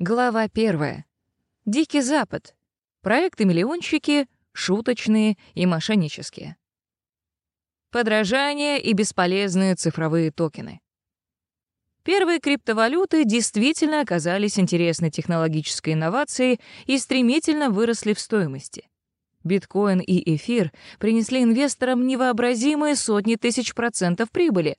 Глава первая. Дикий Запад. Проекты-миллионщики, шуточные и мошеннические. Подражание и бесполезные цифровые токены. Первые криптовалюты действительно оказались интересной технологической инновацией и стремительно выросли в стоимости. Биткоин и эфир принесли инвесторам невообразимые сотни тысяч процентов прибыли.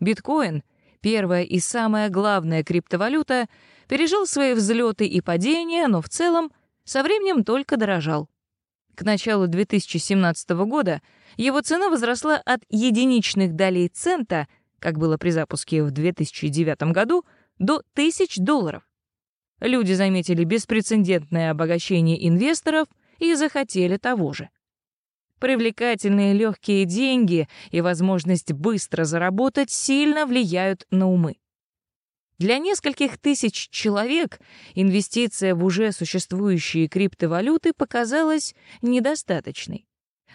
Биткоин — первая и самая главная криптовалюта, пережил свои взлеты и падения, но в целом со временем только дорожал. К началу 2017 года его цена возросла от единичных долей цента, как было при запуске в 2009 году, до тысяч долларов. Люди заметили беспрецедентное обогащение инвесторов и захотели того же. Привлекательные легкие деньги и возможность быстро заработать сильно влияют на умы. Для нескольких тысяч человек инвестиция в уже существующие криптовалюты показалась недостаточной.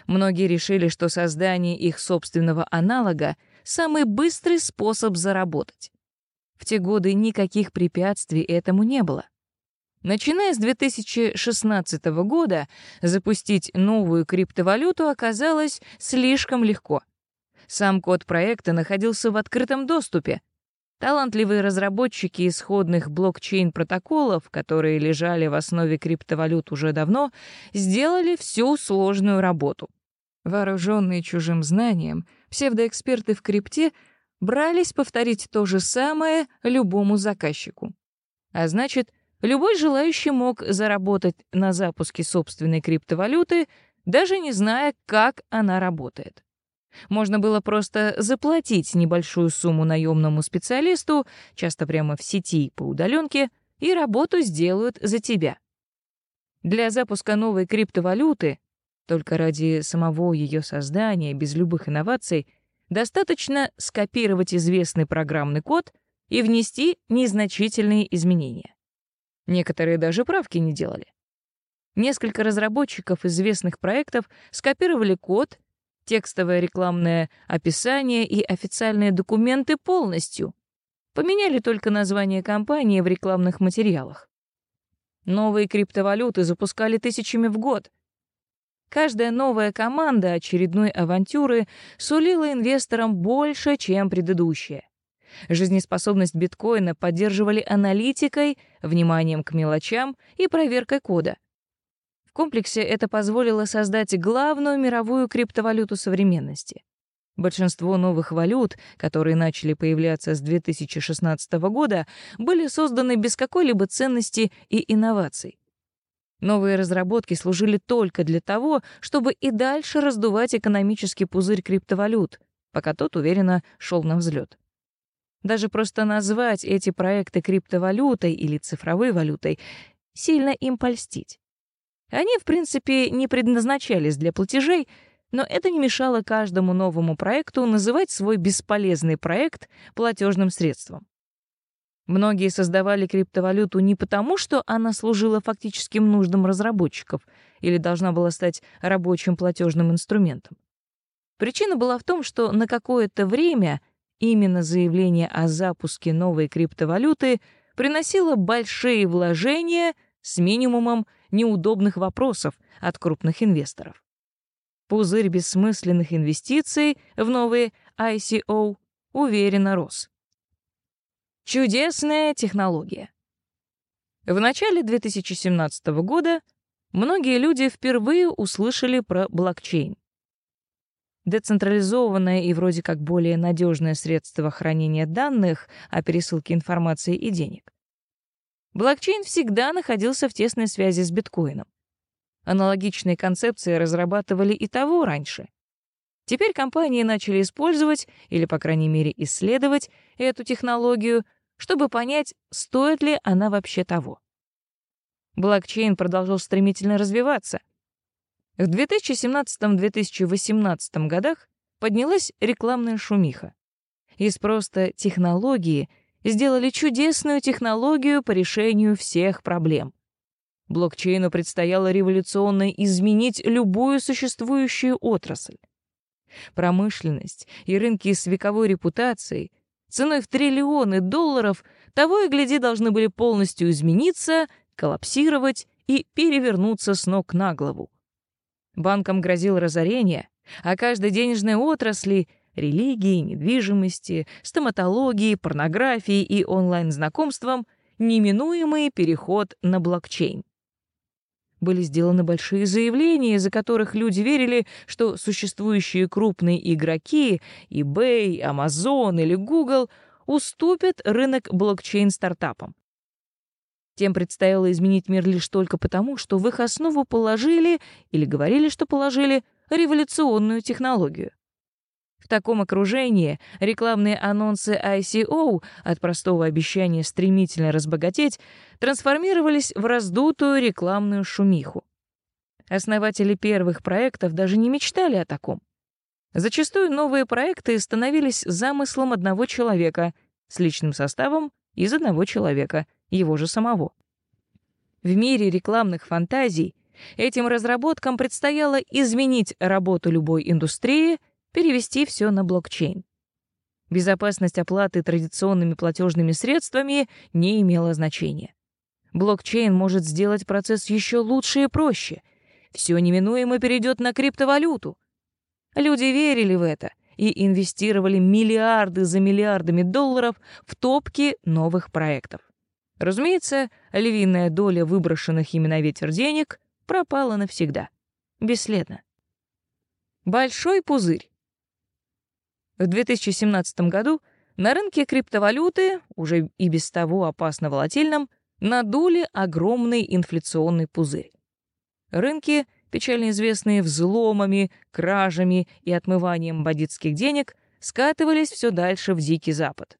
Многие решили, что создание их собственного аналога — самый быстрый способ заработать. В те годы никаких препятствий этому не было. Начиная с 2016 года запустить новую криптовалюту оказалось слишком легко. Сам код проекта находился в открытом доступе. Талантливые разработчики исходных блокчейн-протоколов, которые лежали в основе криптовалют уже давно, сделали всю сложную работу. Вооруженные чужим знанием, псевдоэксперты в крипте брались повторить то же самое любому заказчику. А значит, Любой желающий мог заработать на запуске собственной криптовалюты, даже не зная, как она работает. Можно было просто заплатить небольшую сумму наемному специалисту, часто прямо в сети по удаленке, и работу сделают за тебя. Для запуска новой криптовалюты, только ради самого ее создания, без любых инноваций, достаточно скопировать известный программный код и внести незначительные изменения. Некоторые даже правки не делали. Несколько разработчиков известных проектов скопировали код, текстовое рекламное описание и официальные документы полностью. Поменяли только название компании в рекламных материалах. Новые криптовалюты запускали тысячами в год. Каждая новая команда очередной авантюры сулила инвесторам больше, чем предыдущая. Жизнеспособность биткоина поддерживали аналитикой, вниманием к мелочам и проверкой кода. В комплексе это позволило создать главную мировую криптовалюту современности. Большинство новых валют, которые начали появляться с 2016 года, были созданы без какой-либо ценности и инноваций. Новые разработки служили только для того, чтобы и дальше раздувать экономический пузырь криптовалют, пока тот уверенно шел на взлет. Даже просто назвать эти проекты криптовалютой или цифровой валютой сильно им польстить. Они, в принципе, не предназначались для платежей, но это не мешало каждому новому проекту называть свой бесполезный проект платежным средством. Многие создавали криптовалюту не потому, что она служила фактическим нуждам разработчиков или должна была стать рабочим платежным инструментом. Причина была в том, что на какое-то время Именно заявление о запуске новой криптовалюты приносило большие вложения с минимумом неудобных вопросов от крупных инвесторов. Пузырь бессмысленных инвестиций в новые ICO уверенно рос. Чудесная технология. В начале 2017 года многие люди впервые услышали про блокчейн децентрализованное и вроде как более надежное средство хранения данных о пересылке информации и денег. Блокчейн всегда находился в тесной связи с биткоином. Аналогичные концепции разрабатывали и того раньше. Теперь компании начали использовать, или, по крайней мере, исследовать эту технологию, чтобы понять, стоит ли она вообще того. Блокчейн продолжал стремительно развиваться, в 2017-2018 годах поднялась рекламная шумиха. Из просто технологии сделали чудесную технологию по решению всех проблем. Блокчейну предстояло революционно изменить любую существующую отрасль. Промышленность и рынки с вековой репутацией ценой в триллионы долларов, того и гляди должны были полностью измениться, коллапсировать и перевернуться с ног на голову. Банкам грозило разорение, а каждой денежной отрасли — религии, недвижимости, стоматологии, порнографии и онлайн-знакомствам — неминуемый переход на блокчейн. Были сделаны большие заявления, из-за которых люди верили, что существующие крупные игроки — eBay, Amazon или Google — уступят рынок блокчейн-стартапам. Тем предстояло изменить мир лишь только потому, что в их основу положили, или говорили, что положили, революционную технологию. Таком окружении рекламные анонсы ICO от простого обещания стремительно разбогатеть трансформировались в раздутую рекламную шумиху. Основатели первых проектов даже не мечтали о таком. Зачастую новые проекты становились замыслом одного человека с личным составом из одного человека — его же самого. В мире рекламных фантазий этим разработкам предстояло изменить работу любой индустрии, перевести все на блокчейн. Безопасность оплаты традиционными платежными средствами не имела значения. Блокчейн может сделать процесс еще лучше и проще. Все неминуемо перейдет на криптовалюту. Люди верили в это и инвестировали миллиарды за миллиардами долларов в топки новых проектов. Разумеется, львиная доля выброшенных ими на ветер денег пропала навсегда. Бесследно. Большой пузырь. В 2017 году на рынке криптовалюты, уже и без того опасно волатильном, надули огромный инфляционный пузырь. Рынки, печально известные взломами, кражами и отмыванием бандитских денег, скатывались все дальше в Дикий Запад.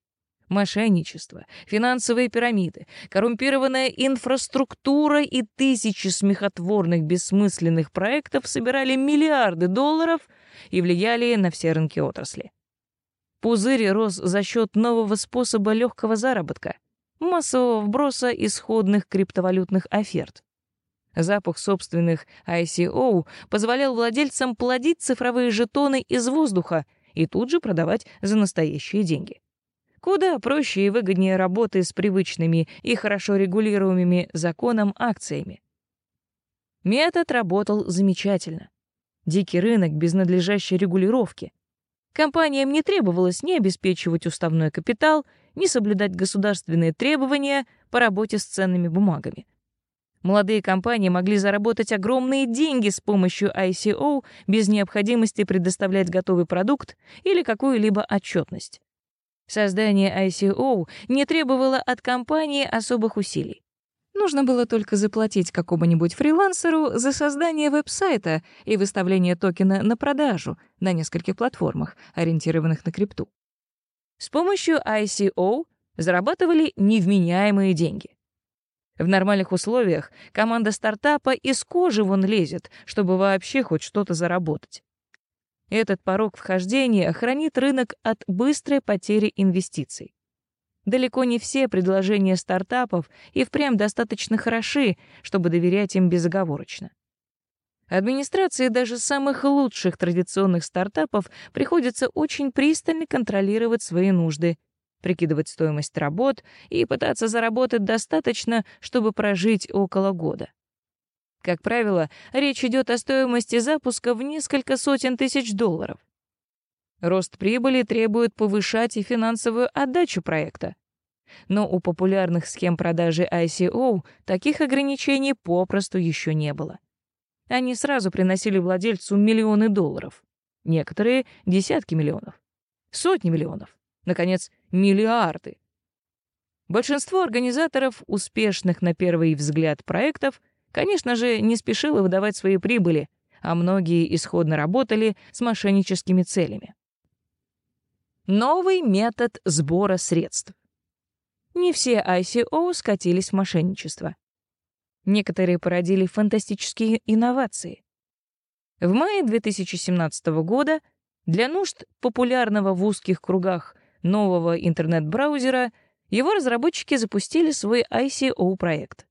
Мошенничество, финансовые пирамиды, коррумпированная инфраструктура и тысячи смехотворных бессмысленных проектов собирали миллиарды долларов и влияли на все рынки отрасли. Пузырь рос за счет нового способа легкого заработка, массового вброса исходных криптовалютных оферт. Запах собственных ICO позволял владельцам плодить цифровые жетоны из воздуха и тут же продавать за настоящие деньги. Куда проще и выгоднее работы с привычными и хорошо регулируемыми законом акциями. Метод работал замечательно. Дикий рынок без надлежащей регулировки. Компаниям не требовалось ни обеспечивать уставной капитал, ни соблюдать государственные требования по работе с ценными бумагами. Молодые компании могли заработать огромные деньги с помощью ICO без необходимости предоставлять готовый продукт или какую-либо отчетность. Создание ICO не требовало от компании особых усилий. Нужно было только заплатить какому-нибудь фрилансеру за создание веб-сайта и выставление токена на продажу на нескольких платформах, ориентированных на крипту. С помощью ICO зарабатывали невменяемые деньги. В нормальных условиях команда стартапа из кожи вон лезет, чтобы вообще хоть что-то заработать. Этот порог вхождения хранит рынок от быстрой потери инвестиций. Далеко не все предложения стартапов и впрямь достаточно хороши, чтобы доверять им безоговорочно. Администрации даже самых лучших традиционных стартапов приходится очень пристально контролировать свои нужды, прикидывать стоимость работ и пытаться заработать достаточно, чтобы прожить около года. Как правило, речь идет о стоимости запуска в несколько сотен тысяч долларов. Рост прибыли требует повышать и финансовую отдачу проекта. Но у популярных схем продажи ICO таких ограничений попросту еще не было. Они сразу приносили владельцу миллионы долларов. Некоторые — десятки миллионов. Сотни миллионов. Наконец, миллиарды. Большинство организаторов успешных на первый взгляд проектов Конечно же, не спешила выдавать свои прибыли, а многие исходно работали с мошенническими целями. Новый метод сбора средств. Не все ICO скатились в мошенничество. Некоторые породили фантастические инновации. В мае 2017 года для нужд популярного в узких кругах нового интернет-браузера его разработчики запустили свой ICO-проект.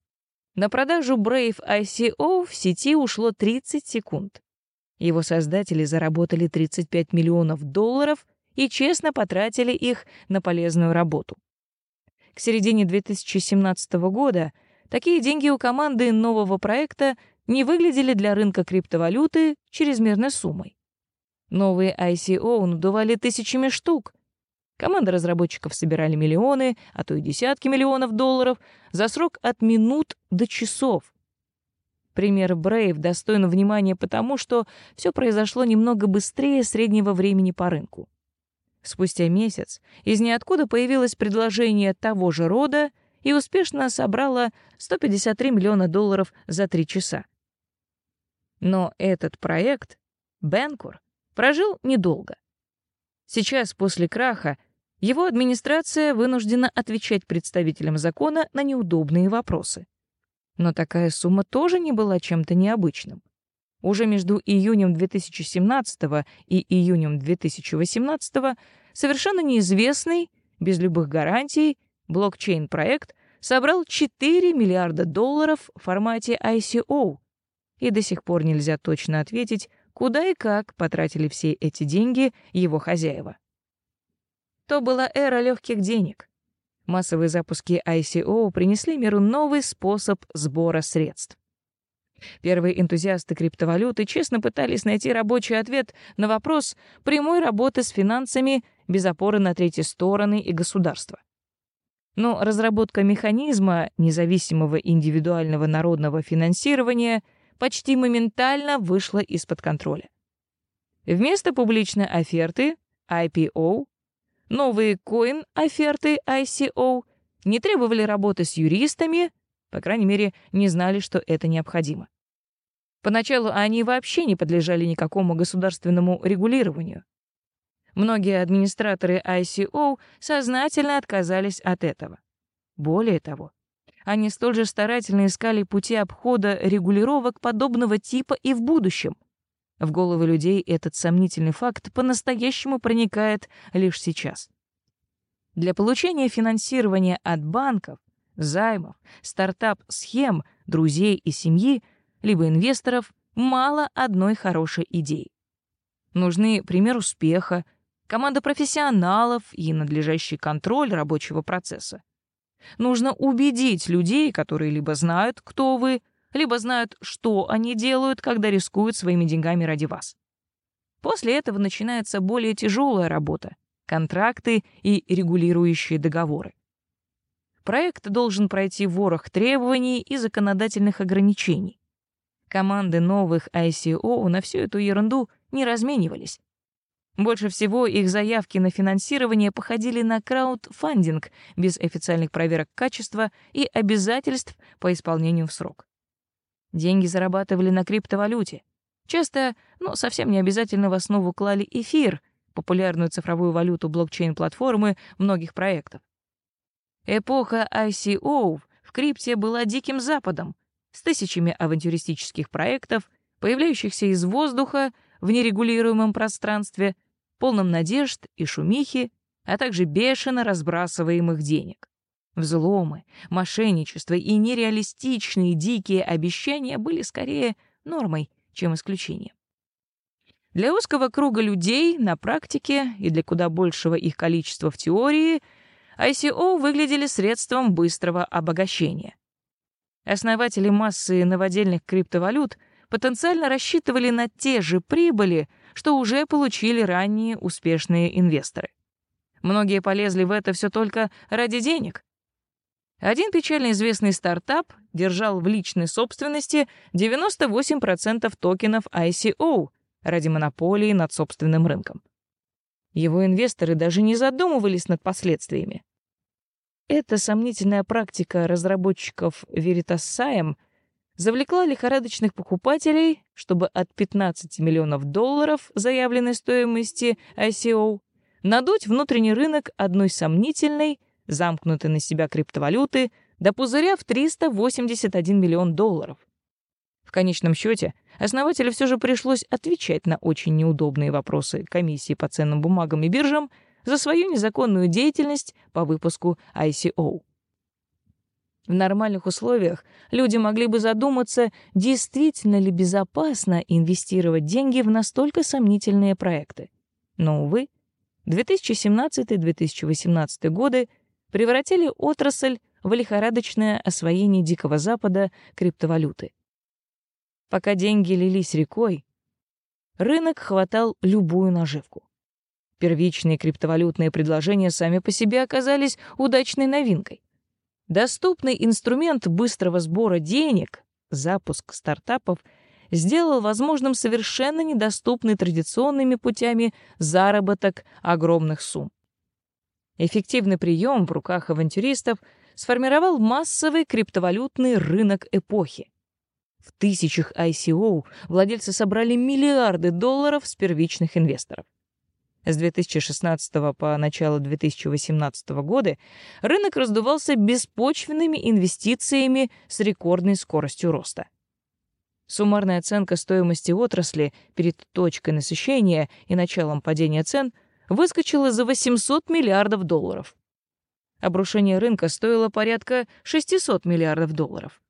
На продажу Brave ICO в сети ушло 30 секунд. Его создатели заработали 35 миллионов долларов и честно потратили их на полезную работу. К середине 2017 года такие деньги у команды нового проекта не выглядели для рынка криптовалюты чрезмерной суммой. Новые ICO надували тысячами штук. Команда разработчиков собирали миллионы, а то и десятки миллионов долларов за срок от минут до часов. Пример Brave достоин внимания потому, что все произошло немного быстрее среднего времени по рынку. Спустя месяц из ниоткуда появилось предложение того же рода и успешно собрало 153 миллиона долларов за три часа. Но этот проект, Бенкур, прожил недолго. Сейчас, после краха, его администрация вынуждена отвечать представителям закона на неудобные вопросы. Но такая сумма тоже не была чем-то необычным. Уже между июнем 2017 и июнем 2018 совершенно неизвестный, без любых гарантий, блокчейн-проект собрал 4 миллиарда долларов в формате ICO, и до сих пор нельзя точно ответить, куда и как потратили все эти деньги его хозяева. То была эра легких денег. Массовые запуски ICO принесли миру новый способ сбора средств. Первые энтузиасты криптовалюты честно пытались найти рабочий ответ на вопрос прямой работы с финансами без опоры на третьи стороны и государства. Но разработка механизма независимого индивидуального народного финансирования — почти моментально вышла из-под контроля. Вместо публичной оферты IPO новые коин-оферты ICO не требовали работы с юристами, по крайней мере, не знали, что это необходимо. Поначалу они вообще не подлежали никакому государственному регулированию. Многие администраторы ICO сознательно отказались от этого. Более того, они столь же старательно искали пути обхода регулировок подобного типа и в будущем. В головы людей этот сомнительный факт по-настоящему проникает лишь сейчас. Для получения финансирования от банков, займов, стартап-схем, друзей и семьи, либо инвесторов, мало одной хорошей идеи. Нужны пример успеха, команда профессионалов и надлежащий контроль рабочего процесса. Нужно убедить людей, которые либо знают, кто вы, либо знают, что они делают, когда рискуют своими деньгами ради вас. После этого начинается более тяжелая работа — контракты и регулирующие договоры. Проект должен пройти ворох требований и законодательных ограничений. Команды новых ICO на всю эту ерунду не разменивались. Больше всего их заявки на финансирование походили на краудфандинг без официальных проверок качества и обязательств по исполнению в срок. Деньги зарабатывали на криптовалюте. Часто, но совсем не обязательно в основу клали эфир, популярную цифровую валюту блокчейн-платформы многих проектов. Эпоха ICO в крипте была диким западом, с тысячами авантюристических проектов, появляющихся из воздуха в нерегулируемом пространстве — полном надежд и шумихи, а также бешено разбрасываемых денег. Взломы, мошенничество и нереалистичные дикие обещания были скорее нормой, чем исключением. Для узкого круга людей на практике и для куда большего их количества в теории ICO выглядели средством быстрого обогащения. Основатели массы новодельных криптовалют потенциально рассчитывали на те же прибыли, что уже получили ранние успешные инвесторы. Многие полезли в это все только ради денег. Один печально известный стартап держал в личной собственности 98% токенов ICO ради монополии над собственным рынком. Его инвесторы даже не задумывались над последствиями. Эта сомнительная практика разработчиков Veritas Science завлекла лихорадочных покупателей, чтобы от 15 миллионов долларов заявленной стоимости ICO надуть внутренний рынок одной сомнительной, замкнутой на себя криптовалюты до пузыря в 381 миллион долларов. В конечном счете, основателю все же пришлось отвечать на очень неудобные вопросы комиссии по ценным бумагам и биржам за свою незаконную деятельность по выпуску ICO. В нормальных условиях люди могли бы задуматься, действительно ли безопасно инвестировать деньги в настолько сомнительные проекты. Но, увы, 2017-2018 годы превратили отрасль в лихорадочное освоение Дикого Запада криптовалюты. Пока деньги лились рекой, рынок хватал любую наживку. Первичные криптовалютные предложения сами по себе оказались удачной новинкой. Доступный инструмент быстрого сбора денег, запуск стартапов, сделал возможным совершенно недоступный традиционными путями заработок огромных сумм. Эффективный прием в руках авантюристов сформировал массовый криптовалютный рынок эпохи. В тысячах ICO владельцы собрали миллиарды долларов с первичных инвесторов. С 2016 по начало 2018 года рынок раздувался беспочвенными инвестициями с рекордной скоростью роста. Суммарная оценка стоимости отрасли перед точкой насыщения и началом падения цен выскочила за 800 миллиардов долларов. Обрушение рынка стоило порядка 600 миллиардов долларов.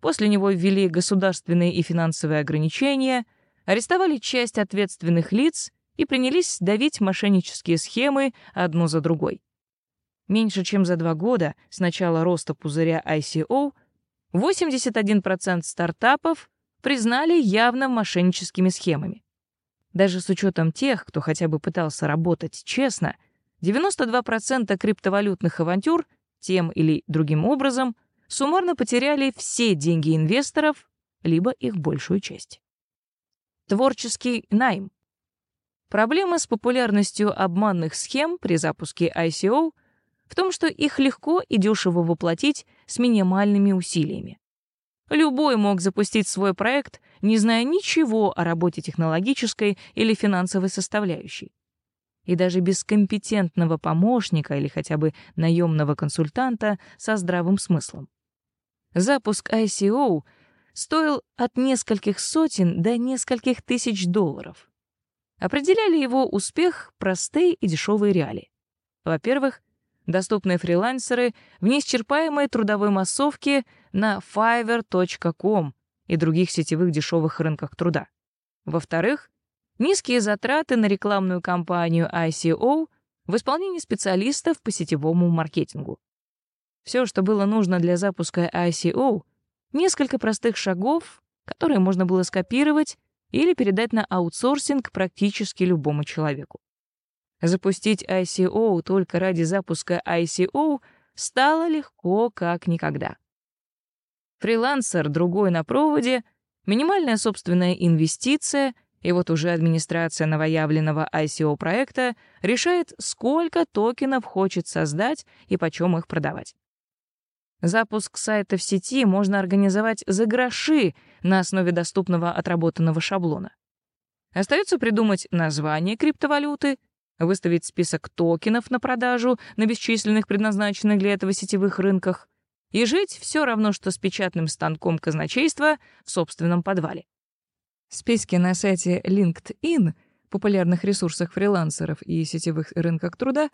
После него ввели государственные и финансовые ограничения, арестовали часть ответственных лиц и принялись давить мошеннические схемы одну за другой. Меньше чем за два года с начала роста пузыря ICO 81% стартапов признали явно мошенническими схемами. Даже с учетом тех, кто хотя бы пытался работать честно, 92% криптовалютных авантюр тем или другим образом суммарно потеряли все деньги инвесторов, либо их большую часть. Творческий найм. Проблема с популярностью обманных схем при запуске ICO в том, что их легко и дешево воплотить с минимальными усилиями. Любой мог запустить свой проект, не зная ничего о работе технологической или финансовой составляющей. И даже без компетентного помощника или хотя бы наемного консультанта со здравым смыслом. Запуск ICO стоил от нескольких сотен до нескольких тысяч долларов. Определяли его успех простые и дешевые реалии. Во-первых, доступные фрилансеры в неисчерпаемой трудовой массовке на fiverr.com и других сетевых дешевых рынках труда. Во-вторых, низкие затраты на рекламную кампанию ICO в исполнении специалистов по сетевому маркетингу. Все, что было нужно для запуска ICO, несколько простых шагов, которые можно было скопировать или передать на аутсорсинг практически любому человеку. Запустить ICO только ради запуска ICO стало легко как никогда. Фрилансер другой на проводе, минимальная собственная инвестиция, и вот уже администрация новоявленного ICO-проекта решает, сколько токенов хочет создать и почем их продавать. Запуск сайта в сети можно организовать за гроши на основе доступного отработанного шаблона. Остается придумать название криптовалюты — выставить список токенов на продажу на бесчисленных предназначенных для этого сетевых рынках и жить все равно, что с печатным станком казначейства в собственном подвале. Списки на сайте LinkedIn, популярных ресурсах фрилансеров и сетевых рынках труда,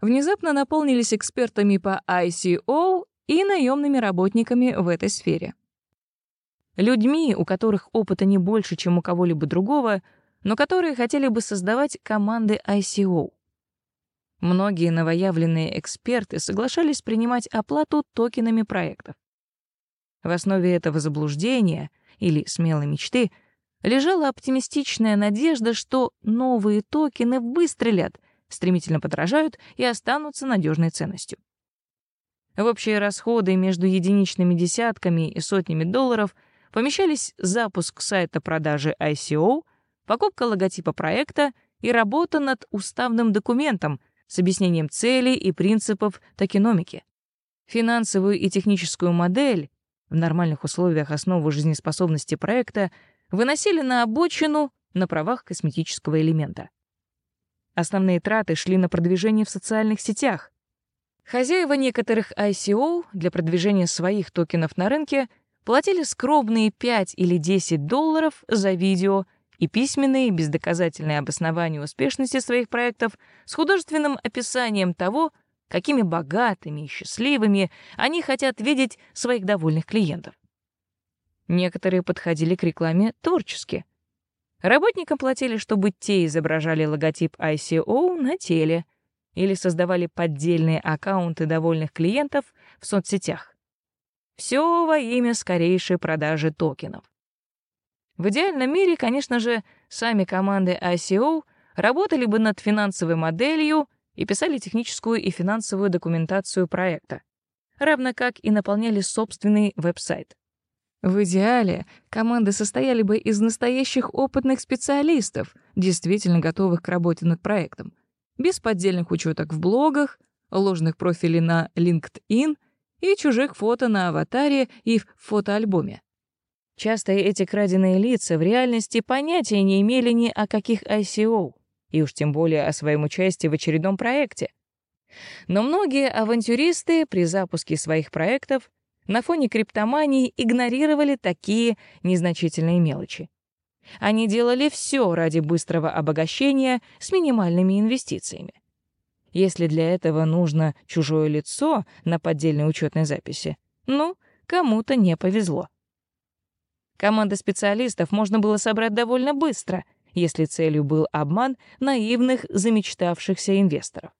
внезапно наполнились экспертами по ICO и наемными работниками в этой сфере. Людьми, у которых опыта не больше, чем у кого-либо другого — но которые хотели бы создавать команды ICO. Многие новоявленные эксперты соглашались принимать оплату токенами проектов. В основе этого заблуждения или смелой мечты лежала оптимистичная надежда, что новые токены выстрелят, стремительно подражают и останутся надежной ценностью. В общие расходы между единичными десятками и сотнями долларов помещались запуск сайта продажи ICO, покупка логотипа проекта и работа над уставным документом с объяснением целей и принципов токеномики. Финансовую и техническую модель в нормальных условиях основу жизнеспособности проекта выносили на обочину на правах косметического элемента. Основные траты шли на продвижение в социальных сетях. Хозяева некоторых ICO для продвижения своих токенов на рынке платили скромные 5 или 10 долларов за видео и письменные бездоказательные обоснования успешности своих проектов с художественным описанием того, какими богатыми и счастливыми они хотят видеть своих довольных клиентов. Некоторые подходили к рекламе творчески. Работникам платили, чтобы те изображали логотип ICO на теле или создавали поддельные аккаунты довольных клиентов в соцсетях. Все во имя скорейшей продажи токенов. В идеальном мире, конечно же, сами команды ICO работали бы над финансовой моделью и писали техническую и финансовую документацию проекта, равно как и наполняли собственный веб-сайт. В идеале команды состояли бы из настоящих опытных специалистов, действительно готовых к работе над проектом, без поддельных учеток в блогах, ложных профилей на LinkedIn и чужих фото на аватаре и в фотоальбоме. Часто эти краденые лица в реальности понятия не имели ни о каких ICO, и уж тем более о своем участии в очередном проекте. Но многие авантюристы при запуске своих проектов на фоне криптомании игнорировали такие незначительные мелочи. Они делали все ради быстрого обогащения с минимальными инвестициями. Если для этого нужно чужое лицо на поддельной учетной записи, ну, кому-то не повезло. Команда специалистов можно было собрать довольно быстро, если целью был обман наивных замечтавшихся инвесторов.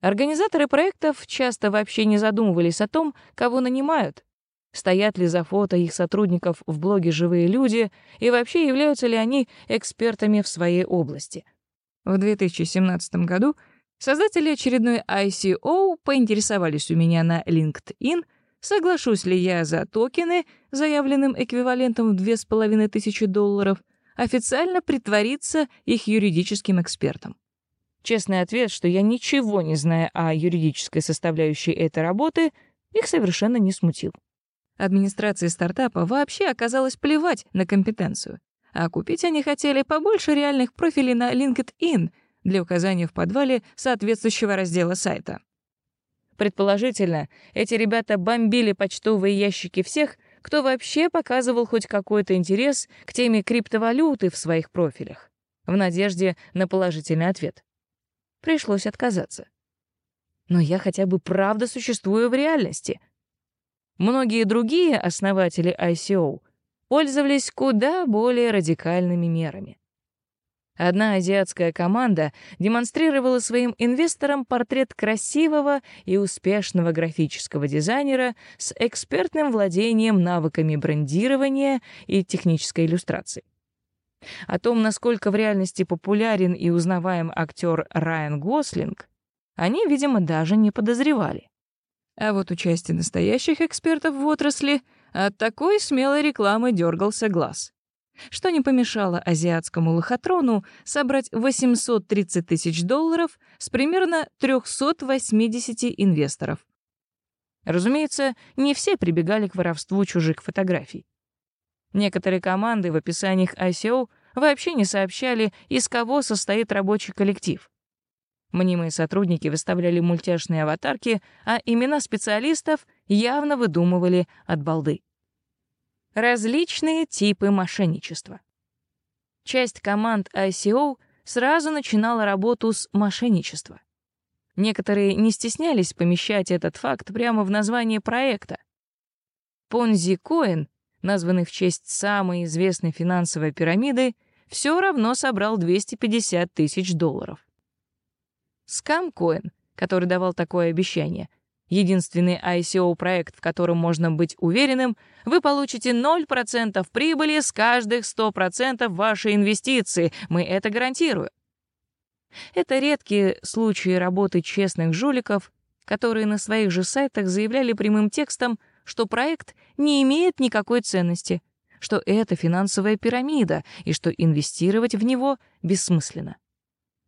Организаторы проектов часто вообще не задумывались о том, кого нанимают, стоят ли за фото их сотрудников в блоге живые люди и вообще являются ли они экспертами в своей области. В 2017 году создатели очередной ICO поинтересовались у меня на LinkedIn, соглашусь ли я за токены, заявленным эквивалентом в 2500 долларов, официально притвориться их юридическим экспертом. Честный ответ, что я ничего не знаю о юридической составляющей этой работы, их совершенно не смутил. Администрации стартапа вообще оказалось плевать на компетенцию, а купить они хотели побольше реальных профилей на LinkedIn для указания в подвале соответствующего раздела сайта. Предположительно, эти ребята бомбили почтовые ящики всех, кто вообще показывал хоть какой-то интерес к теме криптовалюты в своих профилях, в надежде на положительный ответ пришлось отказаться. Но я хотя бы правда существую в реальности. Многие другие основатели ICO пользовались куда более радикальными мерами. Одна азиатская команда демонстрировала своим инвесторам портрет красивого и успешного графического дизайнера с экспертным владением навыками брендирования и технической иллюстрации. О том, насколько в реальности популярен и узнаваем актер Райан Гослинг, они, видимо, даже не подозревали. А вот у части настоящих экспертов в отрасли от такой смелой рекламы дергался глаз. Что не помешало азиатскому лохотрону собрать 830 тысяч долларов с примерно 380 инвесторов. Разумеется, не все прибегали к воровству чужих фотографий. Некоторые команды в описаниях ICO вообще не сообщали, из кого состоит рабочий коллектив. Мнимые сотрудники выставляли мультяшные аватарки, а имена специалистов явно выдумывали от балды. Различные типы мошенничества. Часть команд ICO сразу начинала работу с мошенничества. Некоторые не стеснялись помещать этот факт прямо в название проекта. Coin названный в честь самой известной финансовой пирамиды, все равно собрал 250 тысяч долларов. Scamcoin, который давал такое обещание, единственный ICO-проект, в котором можно быть уверенным, вы получите 0% прибыли с каждых 100% вашей инвестиции, мы это гарантируем. Это редкие случаи работы честных жуликов, которые на своих же сайтах заявляли прямым текстом — что проект не имеет никакой ценности, что это финансовая пирамида и что инвестировать в него бессмысленно.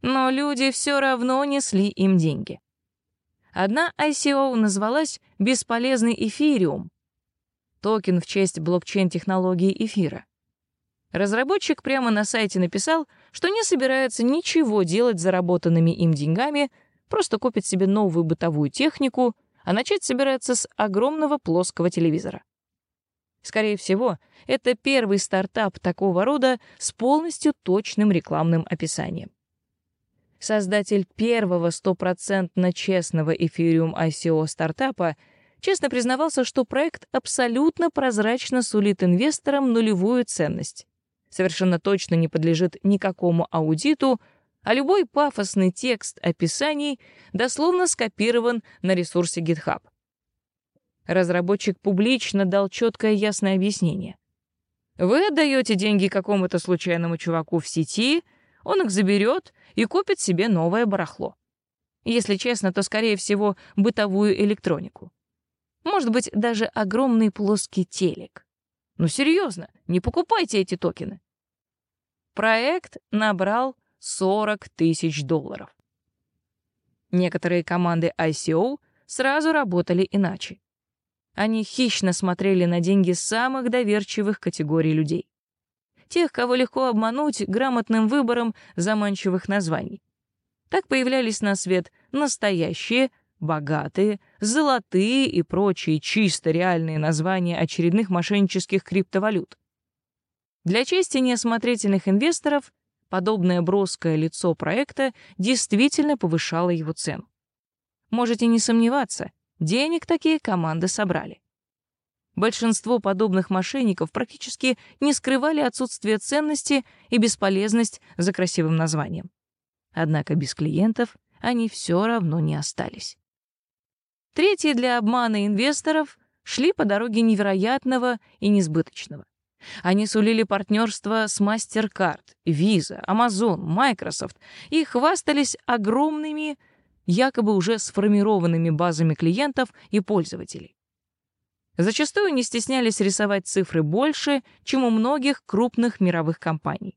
Но люди все равно несли им деньги. Одна ICO называлась «Бесполезный эфириум» — токен в честь блокчейн-технологии эфира. Разработчик прямо на сайте написал, что не собирается ничего делать заработанными им деньгами, просто купит себе новую бытовую технику, а начать собирается с огромного плоского телевизора. Скорее всего, это первый стартап такого рода с полностью точным рекламным описанием. Создатель первого стопроцентно честного Ethereum ICO стартапа честно признавался, что проект абсолютно прозрачно сулит инвесторам нулевую ценность. совершенно точно не подлежит никакому аудиту, а любой пафосный текст описаний дословно скопирован на ресурсе GitHub. Разработчик публично дал четкое ясное объяснение. Вы отдаете деньги какому-то случайному чуваку в сети, он их заберет и купит себе новое барахло. Если честно, то, скорее всего, бытовую электронику. Может быть, даже огромный плоский телек. Ну, серьезно, не покупайте эти токены. Проект набрал 40 тысяч долларов. Некоторые команды ICO сразу работали иначе. Они хищно смотрели на деньги самых доверчивых категорий людей. Тех, кого легко обмануть грамотным выбором заманчивых названий. Так появлялись на свет настоящие, богатые, золотые и прочие чисто реальные названия очередных мошеннических криптовалют. Для чести неосмотрительных инвесторов подобное броское лицо проекта действительно повышало его цену. Можете не сомневаться, денег такие команды собрали. Большинство подобных мошенников практически не скрывали отсутствие ценности и бесполезность за красивым названием. Однако без клиентов они все равно не остались. Третьи для обмана инвесторов шли по дороге невероятного и несбыточного. Они сулили партнерство с MasterCard, Visa, Amazon, Microsoft и хвастались огромными, якобы уже сформированными базами клиентов и пользователей. Зачастую не стеснялись рисовать цифры больше, чем у многих крупных мировых компаний.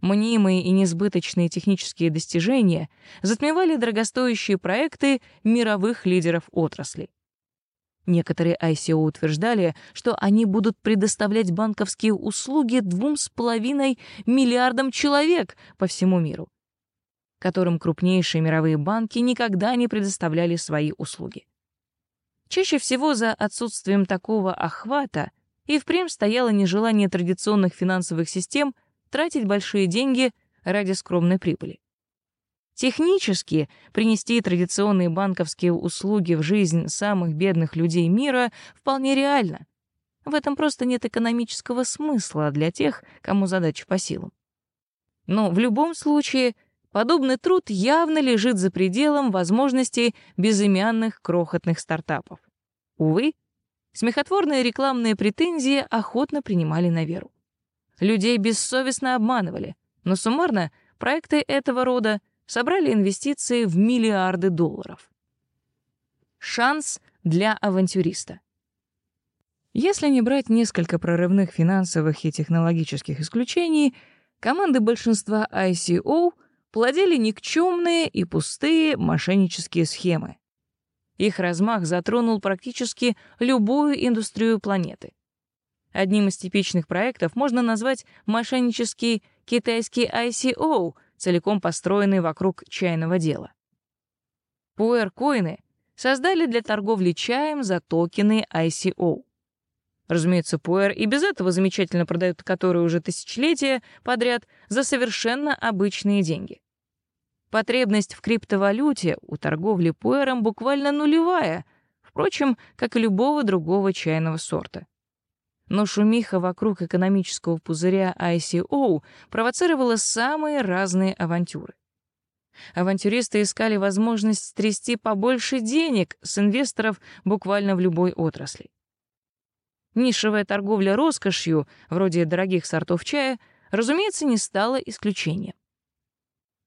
Мнимые и несбыточные технические достижения затмевали дорогостоящие проекты мировых лидеров отрасли. Некоторые ICO утверждали, что они будут предоставлять банковские услуги двум с половиной миллиардам человек по всему миру, которым крупнейшие мировые банки никогда не предоставляли свои услуги. Чаще всего за отсутствием такого охвата и впрямь стояло нежелание традиционных финансовых систем тратить большие деньги ради скромной прибыли. Технически принести традиционные банковские услуги в жизнь самых бедных людей мира вполне реально. В этом просто нет экономического смысла для тех, кому задача по силам. Но в любом случае подобный труд явно лежит за пределом возможностей безымянных крохотных стартапов. Увы, смехотворные рекламные претензии охотно принимали на веру. Людей бессовестно обманывали, но суммарно проекты этого рода собрали инвестиции в миллиарды долларов. Шанс для авантюриста. Если не брать несколько прорывных финансовых и технологических исключений, команды большинства ICO плодили никчемные и пустые мошеннические схемы. Их размах затронул практически любую индустрию планеты. Одним из типичных проектов можно назвать мошеннический китайский ICO — целиком построенный вокруг чайного дела. Пуэр-коины создали для торговли чаем за токены ICO. Разумеется, Пуэр и без этого замечательно продают которые уже тысячелетия подряд за совершенно обычные деньги. Потребность в криптовалюте у торговли Пуэром буквально нулевая, впрочем, как и любого другого чайного сорта но шумиха вокруг экономического пузыря ICO провоцировала самые разные авантюры. Авантюристы искали возможность стрясти побольше денег с инвесторов буквально в любой отрасли. Нишевая торговля роскошью, вроде дорогих сортов чая, разумеется, не стала исключением.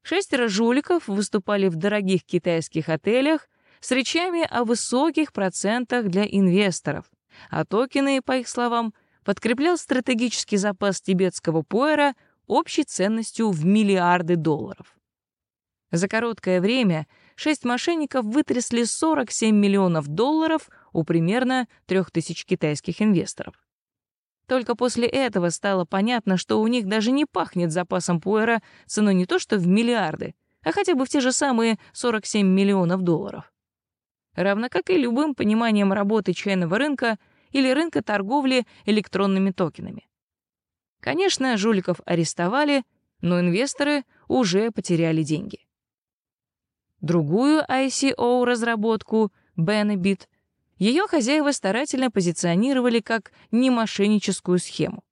Шестеро жуликов выступали в дорогих китайских отелях с речами о высоких процентах для инвесторов — а токены, по их словам, подкреплял стратегический запас тибетского пуэра общей ценностью в миллиарды долларов. За короткое время шесть мошенников вытрясли 47 миллионов долларов у примерно 3000 китайских инвесторов. Только после этого стало понятно, что у них даже не пахнет запасом пуэра ценой не то что в миллиарды, а хотя бы в те же самые 47 миллионов долларов. Равно как и любым пониманием работы чайного рынка — или рынка торговли электронными токенами. Конечно, жуликов арестовали, но инвесторы уже потеряли деньги. Другую ICO-разработку, Benebit, ее хозяева старательно позиционировали как немошенническую схему.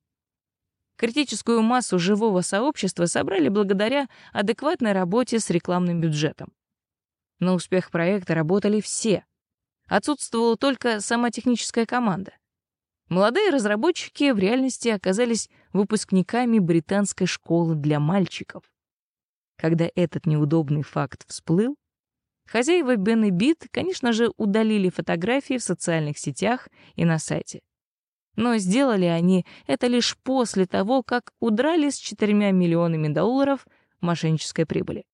Критическую массу живого сообщества собрали благодаря адекватной работе с рекламным бюджетом. На успех проекта работали все. Отсутствовала только сама техническая команда. Молодые разработчики в реальности оказались выпускниками британской школы для мальчиков. Когда этот неудобный факт всплыл, хозяева Бен и Бит, конечно же, удалили фотографии в социальных сетях и на сайте. Но сделали они это лишь после того, как удрали с 4 миллионами долларов мошеннической прибыли.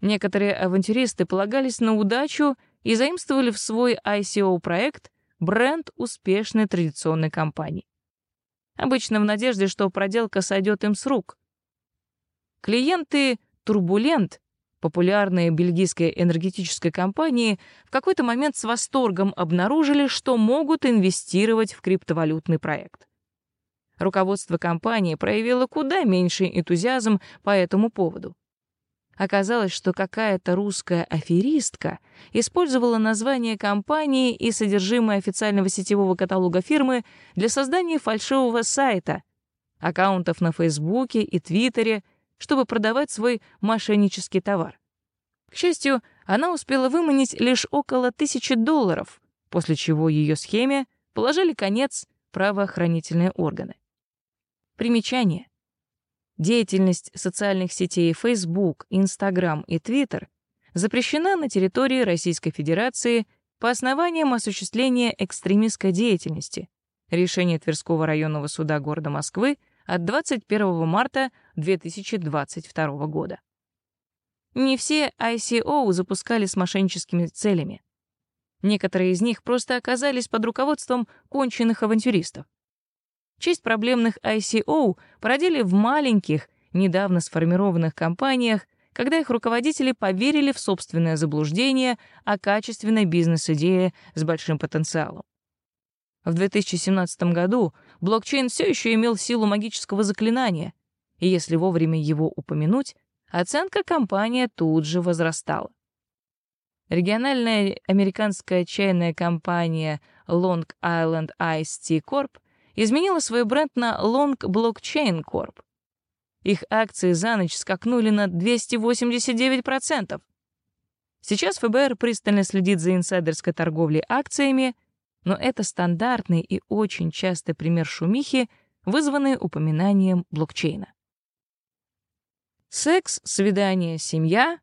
Некоторые авантюристы полагались на удачу и заимствовали в свой ICO-проект бренд успешной традиционной компании. Обычно в надежде, что проделка сойдет им с рук. Клиенты Turbulent популярные бельгийской энергетической компании в какой-то момент с восторгом обнаружили, что могут инвестировать в криптовалютный проект. Руководство компании проявило куда меньший энтузиазм по этому поводу. Оказалось, что какая-то русская аферистка использовала название компании и содержимое официального сетевого каталога фирмы для создания фальшивого сайта, аккаунтов на Фейсбуке и Твиттере чтобы продавать свой мошеннический товар. К счастью, она успела выманить лишь около тысячи долларов, после чего ее схеме положили конец правоохранительные органы. Примечание. Деятельность социальных сетей Facebook, Instagram и Twitter запрещена на территории Российской Федерации по основаниям осуществления экстремистской деятельности. Решение Тверского районного суда города Москвы от 21 марта 2022 года. Не все ICO запускали с мошенническими целями. Некоторые из них просто оказались под руководством конченых авантюристов. Часть проблемных ICO породили в маленьких, недавно сформированных компаниях, когда их руководители поверили в собственное заблуждение о качественной бизнес-идее с большим потенциалом. В 2017 году блокчейн все еще имел силу магического заклинания, и если вовремя его упомянуть, оценка компании тут же возрастала. Региональная американская чайная компания Long Island Ice Tea Corp изменила свой бренд на Long Blockchain Corp. Их акции за ночь скакнули на 289%. Сейчас ФБР пристально следит за инсайдерской торговлей акциями, но это стандартный и очень частый пример шумихи, вызванный упоминанием блокчейна. Секс, свидание, семья,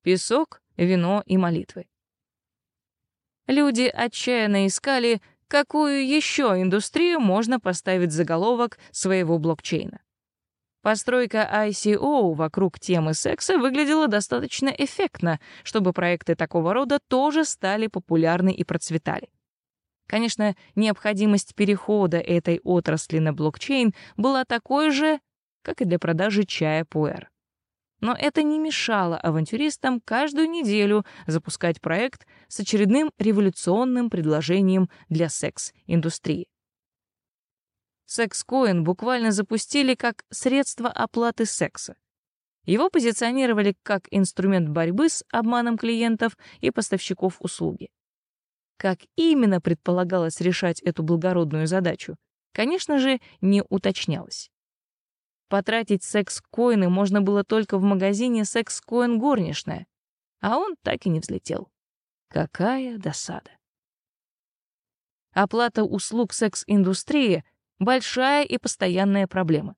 песок, вино и молитвы. Люди отчаянно искали, какую еще индустрию можно поставить заголовок своего блокчейна. Постройка ICO вокруг темы секса выглядела достаточно эффектно, чтобы проекты такого рода тоже стали популярны и процветали. Конечно, необходимость перехода этой отрасли на блокчейн была такой же, как и для продажи чая пуэр. Но это не мешало авантюристам каждую неделю запускать проект с очередным революционным предложением для секс-индустрии. Секс-коин буквально запустили как средство оплаты секса. Его позиционировали как инструмент борьбы с обманом клиентов и поставщиков услуги. Как именно предполагалось решать эту благородную задачу, конечно же, не уточнялось. Потратить секс-коины можно было только в магазине секс-коин горничная, а он так и не взлетел. Какая досада. Оплата услуг секс-индустрии — большая и постоянная проблема.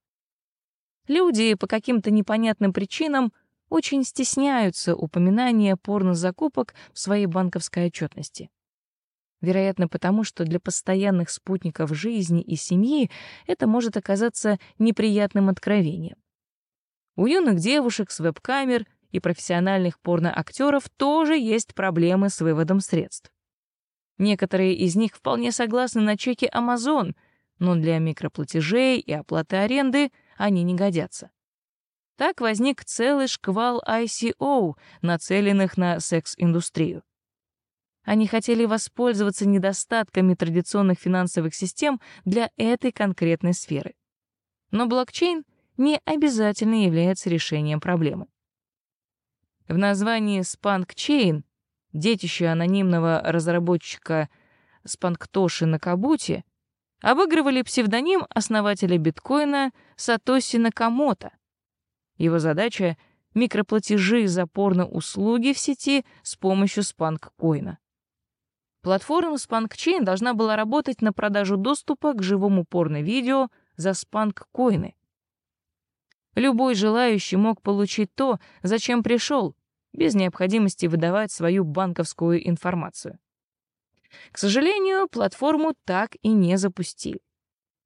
Люди по каким-то непонятным причинам очень стесняются упоминания порнозакупок в своей банковской отчетности. Вероятно, потому что для постоянных спутников жизни и семьи это может оказаться неприятным откровением. У юных девушек с веб-камер и профессиональных порноактеров тоже есть проблемы с выводом средств. Некоторые из них вполне согласны на чеки Amazon, но для микроплатежей и оплаты аренды они не годятся. Так возник целый шквал ICO, нацеленных на секс-индустрию. Они хотели воспользоваться недостатками традиционных финансовых систем для этой конкретной сферы. Но блокчейн не обязательно является решением проблемы. В названии SpunkChain, детище анонимного разработчика Спанктоши Накабути, обыгрывали псевдоним основателя биткоина Сатоси Накамото. Его задача — микроплатежи за порно-услуги в сети с помощью спанк-коина. Платформа SpankChain должна была работать на продажу доступа к живому порно-видео за спанк-коины. Любой желающий мог получить то, зачем пришел, без необходимости выдавать свою банковскую информацию. К сожалению, платформу так и не запустили.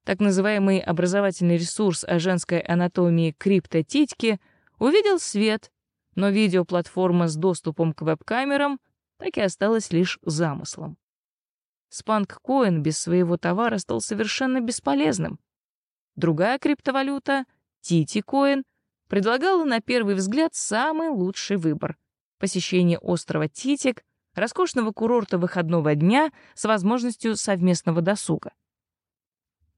Так называемый образовательный ресурс о женской анатомии криптотитьки увидел свет, но видеоплатформа с доступом к веб-камерам так и осталось лишь замыслом. Спанк-коин без своего товара стал совершенно бесполезным. Другая криптовалюта, Тити-коин, предлагала на первый взгляд самый лучший выбор — посещение острова Титик, роскошного курорта выходного дня с возможностью совместного досуга.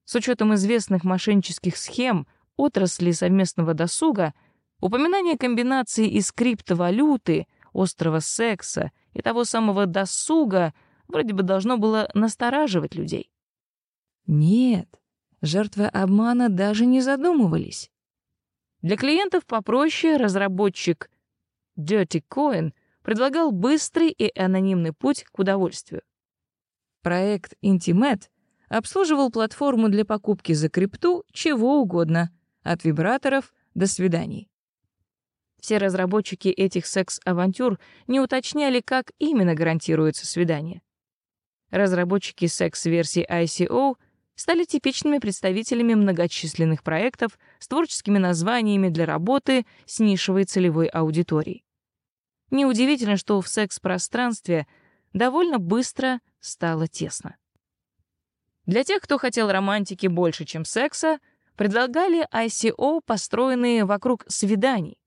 С учетом известных мошеннических схем отрасли совместного досуга, упоминание комбинации из криптовалюты, острова секса и того самого досуга вроде бы должно было настораживать людей. Нет, жертвы обмана даже не задумывались. Для клиентов попроще разработчик Dirty Coin предлагал быстрый и анонимный путь к удовольствию. Проект Intimat обслуживал платформу для покупки за крипту чего угодно, от вибраторов до свиданий. Все разработчики этих секс-авантюр не уточняли, как именно гарантируется свидание. Разработчики секс-версий ICO стали типичными представителями многочисленных проектов с творческими названиями для работы с нишевой целевой аудиторией. Неудивительно, что в секс-пространстве довольно быстро стало тесно. Для тех, кто хотел романтики больше, чем секса, предлагали ICO, построенные вокруг свиданий,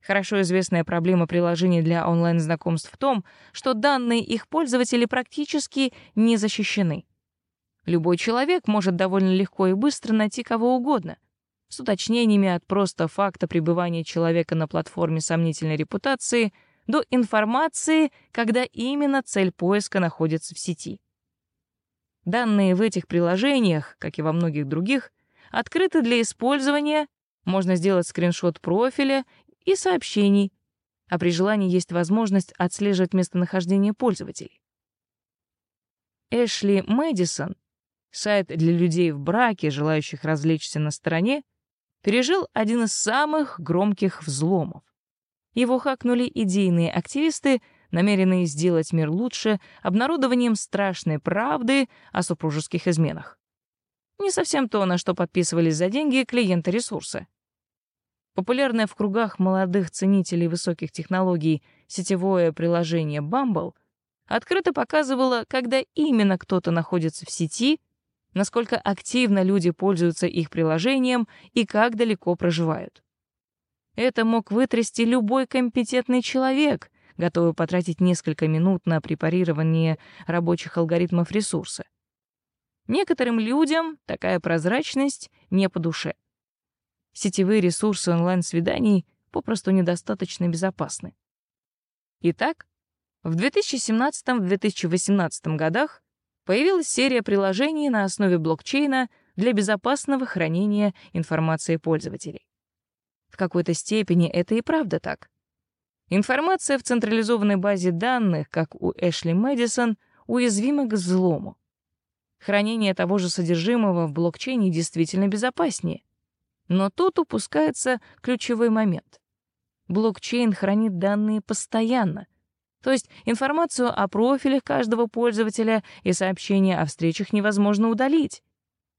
Хорошо известная проблема приложений для онлайн-знакомств в том, что данные их пользователей практически не защищены. Любой человек может довольно легко и быстро найти кого угодно, с уточнениями от просто факта пребывания человека на платформе сомнительной репутации до информации, когда именно цель поиска находится в сети. Данные в этих приложениях, как и во многих других, открыты для использования, можно сделать скриншот профиля и сообщений, а при желании есть возможность отслеживать местонахождение пользователей. Эшли Мэдисон, сайт для людей в браке, желающих развлечься на стороне, пережил один из самых громких взломов. Его хакнули идейные активисты, намеренные сделать мир лучше обнародованием страшной правды о супружеских изменах. Не совсем то, на что подписывались за деньги клиенты ресурса. Популярное в кругах молодых ценителей высоких технологий сетевое приложение Bumble открыто показывало, когда именно кто-то находится в сети, насколько активно люди пользуются их приложением и как далеко проживают. Это мог вытрясти любой компетентный человек, готовый потратить несколько минут на препарирование рабочих алгоритмов ресурса. Некоторым людям такая прозрачность не по душе — сетевые ресурсы онлайн-свиданий попросту недостаточно безопасны. Итак, в 2017-2018 годах появилась серия приложений на основе блокчейна для безопасного хранения информации пользователей. В какой-то степени это и правда так. Информация в централизованной базе данных, как у Эшли Мэдисон, уязвима к взлому. Хранение того же содержимого в блокчейне действительно безопаснее. Но тут упускается ключевой момент. Блокчейн хранит данные постоянно, то есть информацию о профилях каждого пользователя и сообщения о встречах невозможно удалить.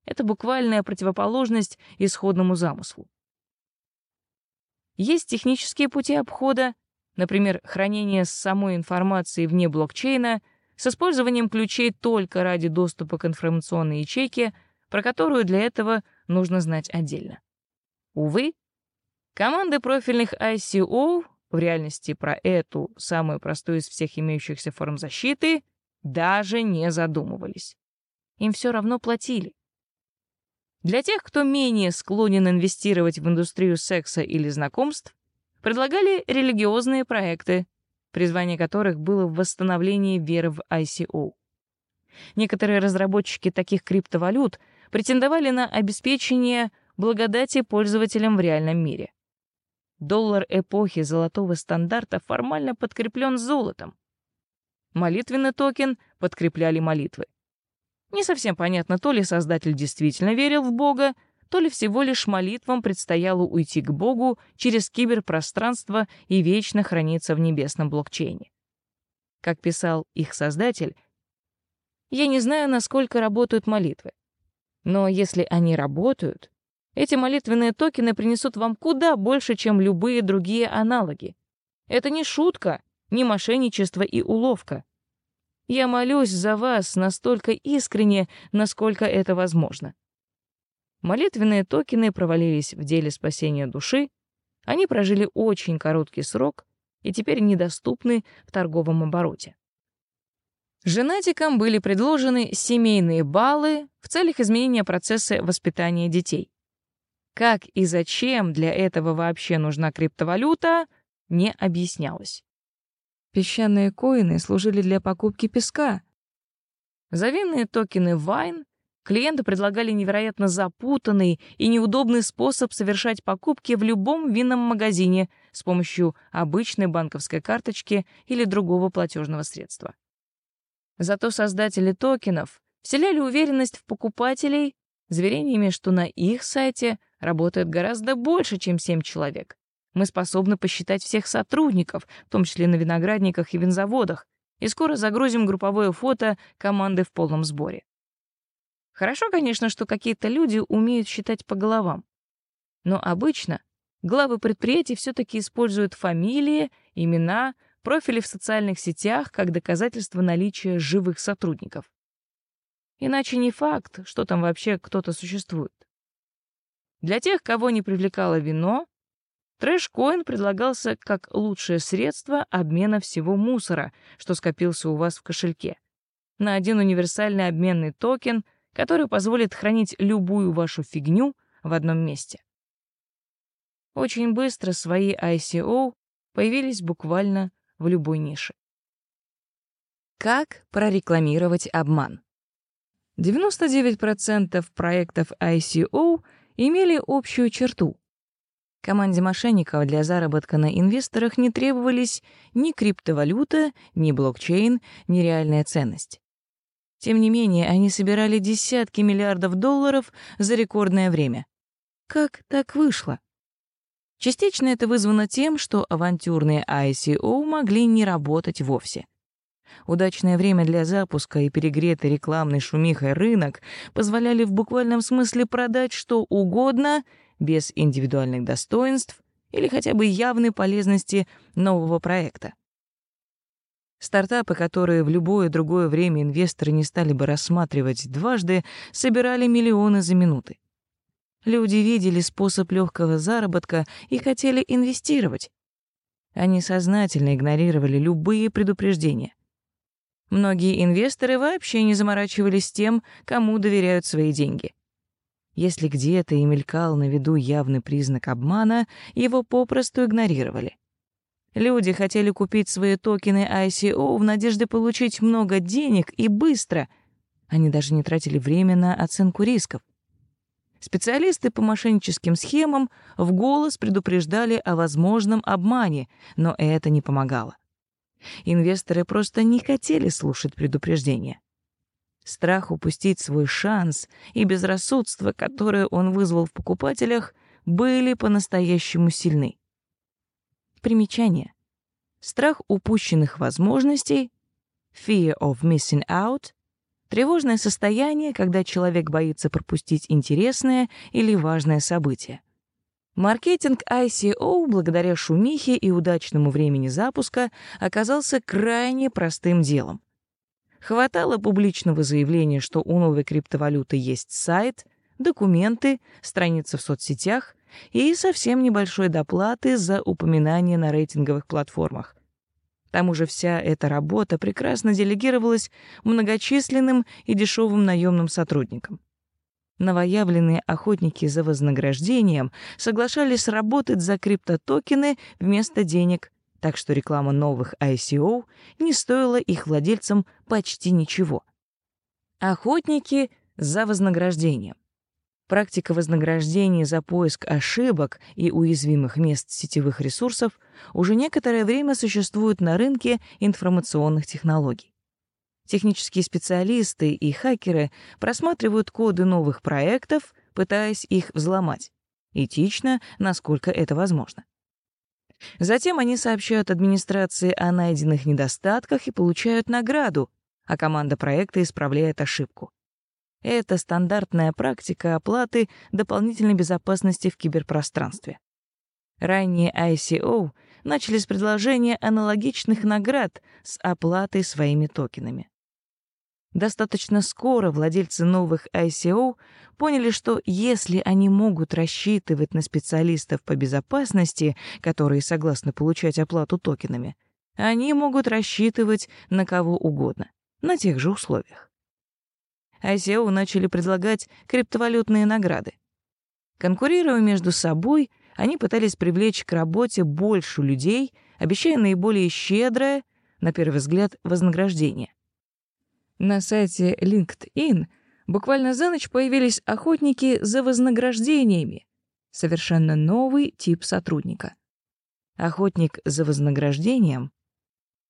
Это буквальная противоположность исходному замыслу. Есть технические пути обхода, например, хранение самой информации вне блокчейна с использованием ключей только ради доступа к информационной ячейке, про которую для этого нужно знать отдельно. Увы, команды профильных ICO в реальности про эту, самую простую из всех имеющихся форм защиты, даже не задумывались. Им все равно платили. Для тех, кто менее склонен инвестировать в индустрию секса или знакомств, предлагали религиозные проекты, призвание которых было в восстановлении веры в ICO. Некоторые разработчики таких криптовалют претендовали на обеспечение благодати пользователям в реальном мире. Доллар эпохи золотого стандарта формально подкреплен золотом. Молитвенный токен подкрепляли молитвы. Не совсем понятно, то ли создатель действительно верил в Бога, то ли всего лишь молитвам предстояло уйти к Богу через киберпространство и вечно храниться в небесном блокчейне. Как писал их создатель, «Я не знаю, насколько работают молитвы, но если они работают, эти молитвенные токены принесут вам куда больше, чем любые другие аналоги. Это не шутка, не мошенничество и уловка. Я молюсь за вас настолько искренне, насколько это возможно. Молитвенные токены провалились в деле спасения души, они прожили очень короткий срок и теперь недоступны в торговом обороте. Женатикам были предложены семейные баллы в целях изменения процесса воспитания детей. Как и зачем для этого вообще нужна криптовалюта, не объяснялось. Песчаные коины служили для покупки песка. За винные токены Vine клиенты предлагали невероятно запутанный и неудобный способ совершать покупки в любом винном магазине с помощью обычной банковской карточки или другого платежного средства. Зато создатели токенов вселяли уверенность в покупателей заверениями, что на их сайте работает гораздо больше, чем 7 человек. Мы способны посчитать всех сотрудников, в том числе на виноградниках и винзаводах, и скоро загрузим групповое фото команды в полном сборе. Хорошо, конечно, что какие-то люди умеют считать по головам. Но обычно главы предприятий все-таки используют фамилии, имена, профили в социальных сетях как доказательство наличия живых сотрудников. Иначе не факт, что там вообще кто-то существует. Для тех, кого не привлекало вино, трэш-коин предлагался как лучшее средство обмена всего мусора, что скопился у вас в кошельке, на один универсальный обменный токен, который позволит хранить любую вашу фигню в одном месте. Очень быстро свои ICO появились буквально в любой нише. Как прорекламировать обман? 99% проектов ICO имели общую черту. Команде мошенников для заработка на инвесторах не требовались ни криптовалюта, ни блокчейн, ни реальная ценность. Тем не менее, они собирали десятки миллиардов долларов за рекордное время. Как так вышло? Частично это вызвано тем, что авантюрные ICO могли не работать вовсе. Удачное время для запуска и перегретый рекламной шумихой рынок позволяли в буквальном смысле продать что угодно без индивидуальных достоинств или хотя бы явной полезности нового проекта. Стартапы, которые в любое другое время инвесторы не стали бы рассматривать дважды, собирали миллионы за минуты. Люди видели способ легкого заработка и хотели инвестировать. Они сознательно игнорировали любые предупреждения. Многие инвесторы вообще не заморачивались тем, кому доверяют свои деньги. Если где-то и мелькал на виду явный признак обмана, его попросту игнорировали. Люди хотели купить свои токены ICO в надежде получить много денег и быстро. Они даже не тратили время на оценку рисков. Специалисты по мошенническим схемам в голос предупреждали о возможном обмане, но это не помогало. Инвесторы просто не хотели слушать предупреждения. Страх упустить свой шанс и безрассудство, которое он вызвал в покупателях, были по-настоящему сильны. Примечание. Страх упущенных возможностей, fear of missing out, тревожное состояние, когда человек боится пропустить интересное или важное событие. Маркетинг ICO, благодаря шумихе и удачному времени запуска, оказался крайне простым делом. Хватало публичного заявления, что у новой криптовалюты есть сайт, документы, страница в соцсетях и совсем небольшой доплаты за упоминание на рейтинговых платформах. К тому же вся эта работа прекрасно делегировалась многочисленным и дешевым наемным сотрудникам. Новоявленные охотники за вознаграждением соглашались работать за криптотокены вместо денег, так что реклама новых ICO не стоила их владельцам почти ничего. Охотники за вознаграждением. Практика вознаграждения за поиск ошибок и уязвимых мест сетевых ресурсов уже некоторое время существует на рынке информационных технологий. Технические специалисты и хакеры просматривают коды новых проектов, пытаясь их взломать. Этично, насколько это возможно. Затем они сообщают администрации о найденных недостатках и получают награду, а команда проекта исправляет ошибку. Это стандартная практика оплаты дополнительной безопасности в киберпространстве. Ранее ICO начали с предложения аналогичных наград с оплатой своими токенами. Достаточно скоро владельцы новых ICO поняли, что если они могут рассчитывать на специалистов по безопасности, которые согласны получать оплату токенами, они могут рассчитывать на кого угодно, на тех же условиях. ICO начали предлагать криптовалютные награды. Конкурируя между собой, они пытались привлечь к работе больше людей, обещая наиболее щедрое, на первый взгляд, вознаграждение. На сайте LinkedIn буквально за ночь появились охотники за вознаграждениями. Совершенно новый тип сотрудника. Охотник за вознаграждением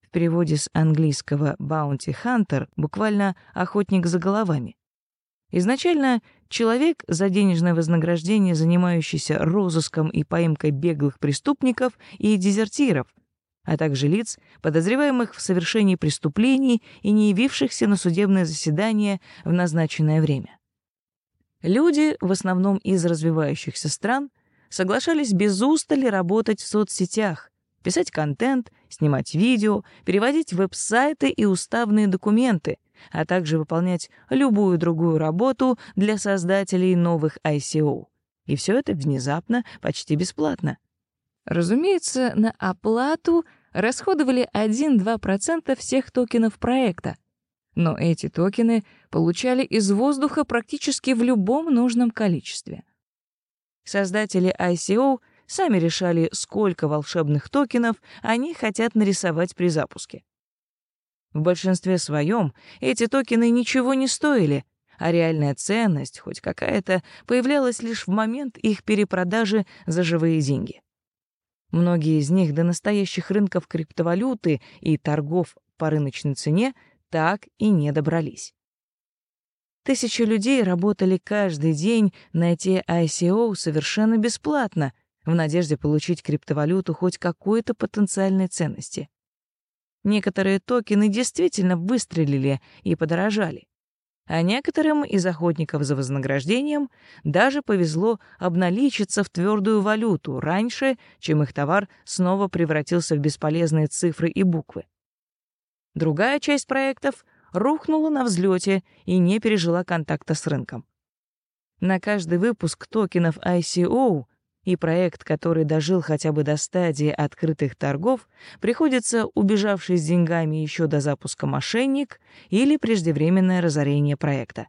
в переводе с английского bounty hunter буквально охотник за головами. Изначально человек за денежное вознаграждение, занимающийся розыском и поимкой беглых преступников и дезертиров, а также лиц, подозреваемых в совершении преступлений и не явившихся на судебное заседание в назначенное время. Люди, в основном из развивающихся стран, соглашались без устали работать в соцсетях, писать контент, снимать видео, переводить веб-сайты и уставные документы, а также выполнять любую другую работу для создателей новых ICO. И все это внезапно, почти бесплатно. Разумеется, на оплату расходовали 1-2% всех токенов проекта. Но эти токены получали из воздуха практически в любом нужном количестве. Создатели ICO сами решали, сколько волшебных токенов они хотят нарисовать при запуске. В большинстве своем эти токены ничего не стоили, а реальная ценность, хоть какая-то, появлялась лишь в момент их перепродажи за живые деньги. Многие из них до настоящих рынков криптовалюты и торгов по рыночной цене так и не добрались. Тысячи людей работали каждый день на эти ICO совершенно бесплатно, в надежде получить криптовалюту хоть какой-то потенциальной ценности. Некоторые токены действительно выстрелили и подорожали. А некоторым из охотников за вознаграждением даже повезло обналичиться в твердую валюту раньше, чем их товар снова превратился в бесполезные цифры и буквы. Другая часть проектов рухнула на взлете и не пережила контакта с рынком. На каждый выпуск токенов ICO и проект, который дожил хотя бы до стадии открытых торгов, приходится убежавший с деньгами еще до запуска мошенник или преждевременное разорение проекта.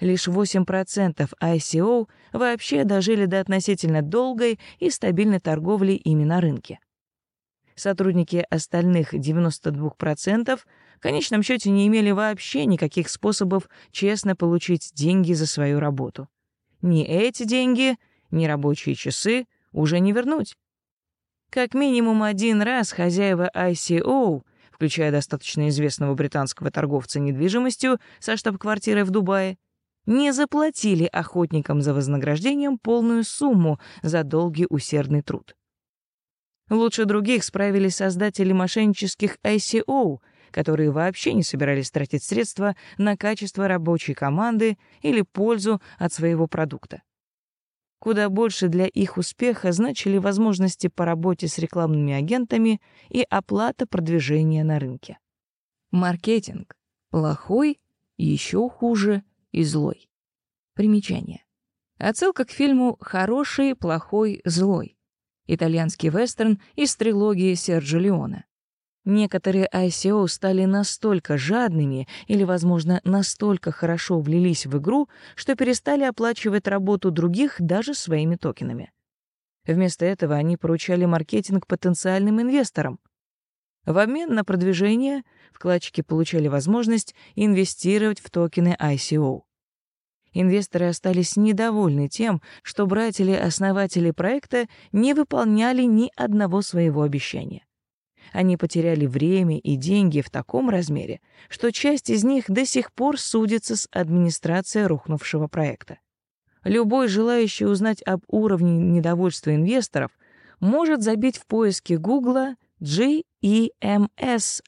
Лишь 8% ICO вообще дожили до относительно долгой и стабильной торговли ими на рынке. Сотрудники остальных 92% в конечном счете не имели вообще никаких способов честно получить деньги за свою работу. Ни эти деньги, нерабочие часы уже не вернуть. Как минимум один раз хозяева ICO, включая достаточно известного британского торговца недвижимостью со штаб-квартирой в Дубае, не заплатили охотникам за вознаграждением полную сумму за долгий усердный труд. Лучше других справились создатели мошеннических ICO, которые вообще не собирались тратить средства на качество рабочей команды или пользу от своего продукта. Куда больше для их успеха значили возможности по работе с рекламными агентами и оплата продвижения на рынке. Маркетинг. Плохой, еще хуже и злой. Примечание. Отсылка к фильму «Хороший, плохой, злой». Итальянский вестерн из трилогии Серджо Леона. Некоторые ICO стали настолько жадными или, возможно, настолько хорошо влились в игру, что перестали оплачивать работу других даже своими токенами. Вместо этого они поручали маркетинг потенциальным инвесторам. В обмен на продвижение вкладчики получали возможность инвестировать в токены ICO. Инвесторы остались недовольны тем, что братья-основатели проекта не выполняли ни одного своего обещания. Они потеряли время и деньги в таком размере, что часть из них до сих пор судится с администрацией рухнувшего проекта. Любой желающий узнать об уровне недовольства инвесторов может забить в поиске Гугла GEMS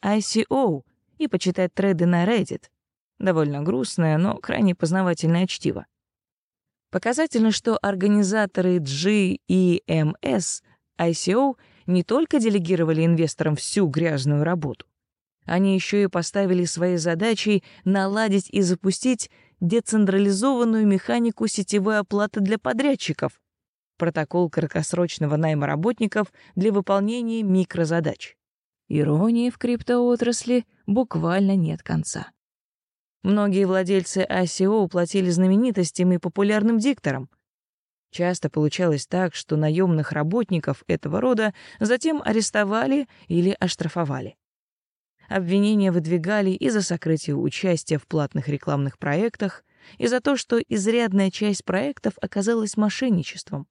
ICO и почитать треды на Reddit. Довольно грустное, но крайне познавательное чтиво. Показательно, что организаторы GEMS ICO не только делегировали инвесторам всю грязную работу, они еще и поставили своей задачей наладить и запустить децентрализованную механику сетевой оплаты для подрядчиков, протокол краткосрочного найма работников для выполнения микрозадач. Иронии в криптоотрасли буквально нет конца. Многие владельцы ICO платили знаменитостям и популярным дикторам — Часто получалось так, что наемных работников этого рода затем арестовали или оштрафовали. Обвинения выдвигали и за сокрытие участия в платных рекламных проектах, и за то, что изрядная часть проектов оказалась мошенничеством.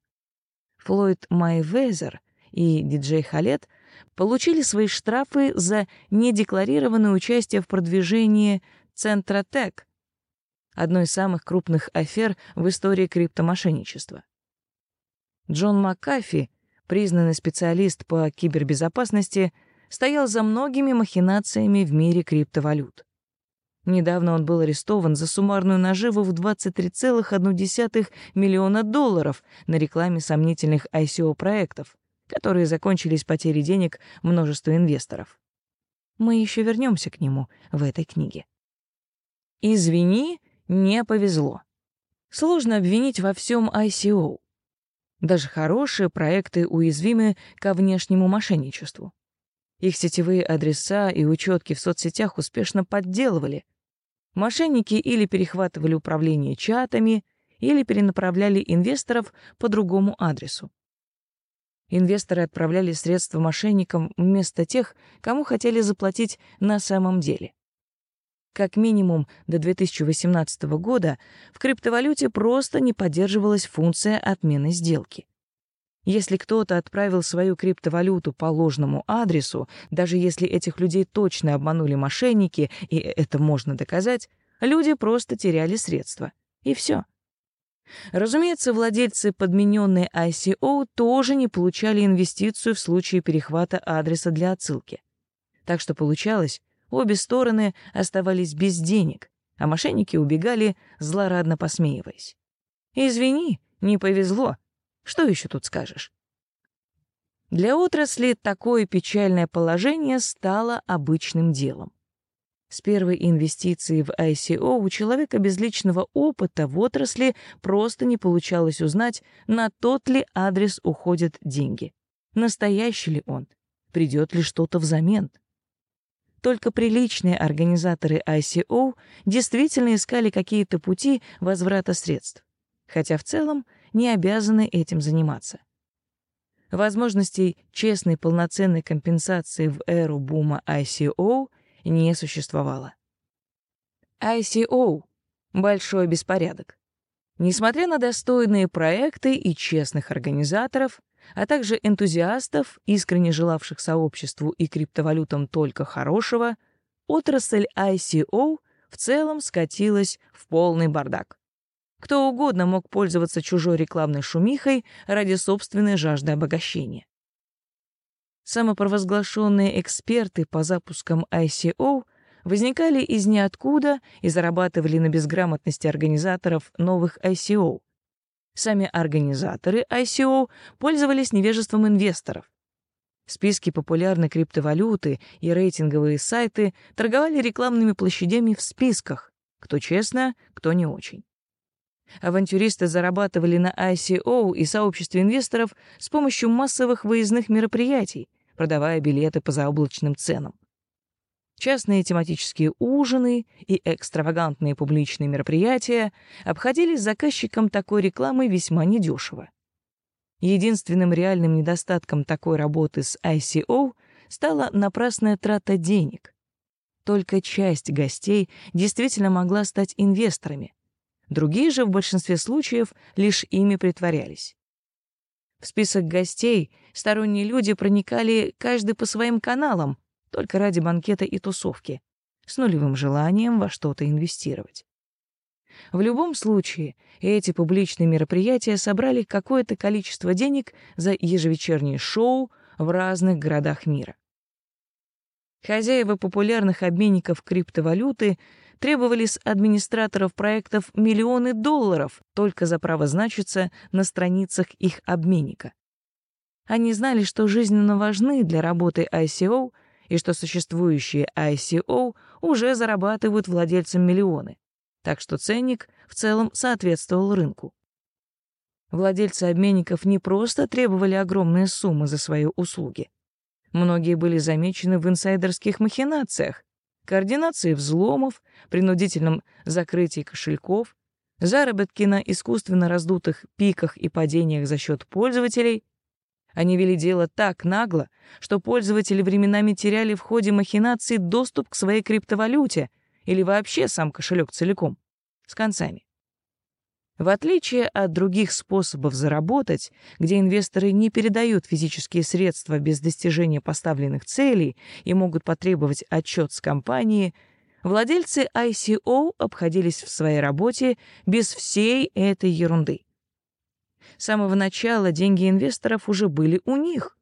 Флойд Майвезер и диджей Халет получили свои штрафы за недекларированное участие в продвижении Центра Тек, одной из самых крупных афер в истории криптомошенничества. Джон Маккафи, признанный специалист по кибербезопасности, стоял за многими махинациями в мире криптовалют. Недавно он был арестован за суммарную наживу в 23,1 миллиона долларов на рекламе сомнительных ICO-проектов, которые закончились потерей денег множества инвесторов. Мы еще вернемся к нему в этой книге. Извини, не повезло. Сложно обвинить во всем ICO. Даже хорошие проекты уязвимы ко внешнему мошенничеству. Их сетевые адреса и учетки в соцсетях успешно подделывали. Мошенники или перехватывали управление чатами, или перенаправляли инвесторов по другому адресу. Инвесторы отправляли средства мошенникам вместо тех, кому хотели заплатить на самом деле. Как минимум до 2018 года в криптовалюте просто не поддерживалась функция отмены сделки. Если кто-то отправил свою криптовалюту по ложному адресу, даже если этих людей точно обманули мошенники, и это можно доказать, люди просто теряли средства. И все. Разумеется, владельцы подмененной ICO тоже не получали инвестицию в случае перехвата адреса для отсылки. Так что получалось, Обе стороны оставались без денег, а мошенники убегали, злорадно посмеиваясь. «Извини, не повезло. Что еще тут скажешь?» Для отрасли такое печальное положение стало обычным делом. С первой инвестиции в ICO у человека без личного опыта в отрасли просто не получалось узнать, на тот ли адрес уходят деньги. Настоящий ли он? Придет ли что-то взамен? Только приличные организаторы ICO действительно искали какие-то пути возврата средств, хотя в целом не обязаны этим заниматься. Возможностей честной полноценной компенсации в эру бума ICO не существовало. ICO — большой беспорядок. Несмотря на достойные проекты и честных организаторов, а также энтузиастов, искренне желавших сообществу и криптовалютам только хорошего, отрасль ICO в целом скатилась в полный бардак. Кто угодно мог пользоваться чужой рекламной шумихой ради собственной жажды обогащения. Самопровозглашенные эксперты по запускам ICO возникали из ниоткуда и зарабатывали на безграмотности организаторов новых ICO, Сами организаторы ICO пользовались невежеством инвесторов. Списки популярной криптовалюты и рейтинговые сайты торговали рекламными площадями в списках, кто честно, кто не очень. Авантюристы зарабатывали на ICO и сообществе инвесторов с помощью массовых выездных мероприятий, продавая билеты по заоблачным ценам. Частные тематические ужины и экстравагантные публичные мероприятия обходились заказчикам такой рекламы весьма недешево. Единственным реальным недостатком такой работы с ICO стала напрасная трата денег. Только часть гостей действительно могла стать инвесторами. Другие же в большинстве случаев лишь ими притворялись. В список гостей сторонние люди проникали каждый по своим каналам, только ради банкета и тусовки, с нулевым желанием во что-то инвестировать. В любом случае, эти публичные мероприятия собрали какое-то количество денег за ежевечерние шоу в разных городах мира. Хозяева популярных обменников криптовалюты требовали с администраторов проектов миллионы долларов только за право значиться на страницах их обменника. Они знали, что жизненно важны для работы ICO и что существующие ICO уже зарабатывают владельцам миллионы, так что ценник в целом соответствовал рынку. Владельцы обменников не просто требовали огромные суммы за свои услуги. Многие были замечены в инсайдерских махинациях, координации взломов, принудительном закрытии кошельков, заработки на искусственно раздутых пиках и падениях за счет пользователей. Они вели дело так нагло, что пользователи временами теряли в ходе махинаций доступ к своей криптовалюте или вообще сам кошелек целиком, с концами. В отличие от других способов заработать, где инвесторы не передают физические средства без достижения поставленных целей и могут потребовать отчет с компании, владельцы ICO обходились в своей работе без всей этой ерунды. С самого начала деньги инвесторов уже были у них.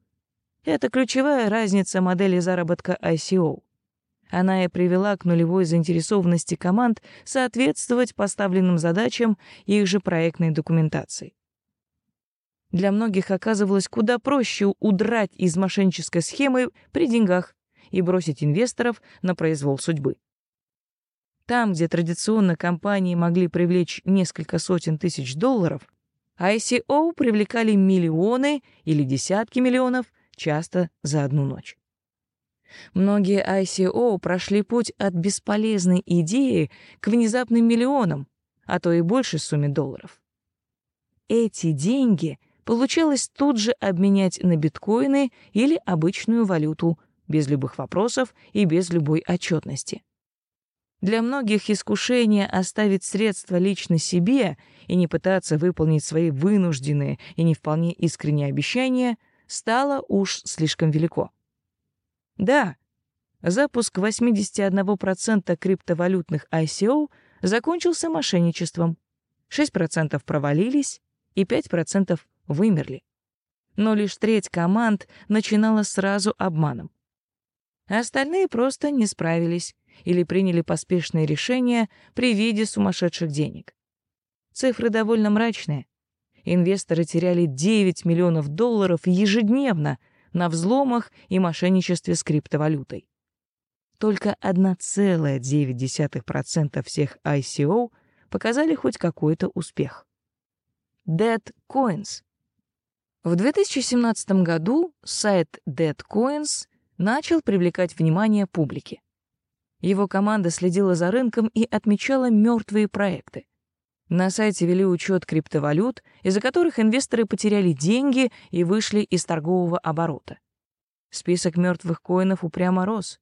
Это ключевая разница модели заработка ICO. Она и привела к нулевой заинтересованности команд соответствовать поставленным задачам их же проектной документации. Для многих оказывалось куда проще удрать из мошеннической схемы при деньгах и бросить инвесторов на произвол судьбы. Там, где традиционно компании могли привлечь несколько сотен тысяч долларов, ICO привлекали миллионы или десятки миллионов, часто за одну ночь. Многие ICO прошли путь от бесполезной идеи к внезапным миллионам, а то и большей сумме долларов. Эти деньги получалось тут же обменять на биткоины или обычную валюту без любых вопросов и без любой отчетности. Для многих искушение оставить средства лично себе и не пытаться выполнить свои вынужденные и не вполне искренние обещания стало уж слишком велико. Да, запуск 81% криптовалютных ICO закончился мошенничеством. 6% провалились и 5% вымерли. Но лишь треть команд начинала сразу обманом. Остальные просто не справились или приняли поспешные решения при виде сумасшедших денег. Цифры довольно мрачные. Инвесторы теряли 9 миллионов долларов ежедневно на взломах и мошенничестве с криптовалютой. Только 1,9% всех ICO показали хоть какой-то успех. Dead Coins. В 2017 году сайт Dead Coins начал привлекать внимание публики. Его команда следила за рынком и отмечала мертвые проекты. На сайте вели учет криптовалют, из-за которых инвесторы потеряли деньги и вышли из торгового оборота. Список мертвых коинов упрямо рос.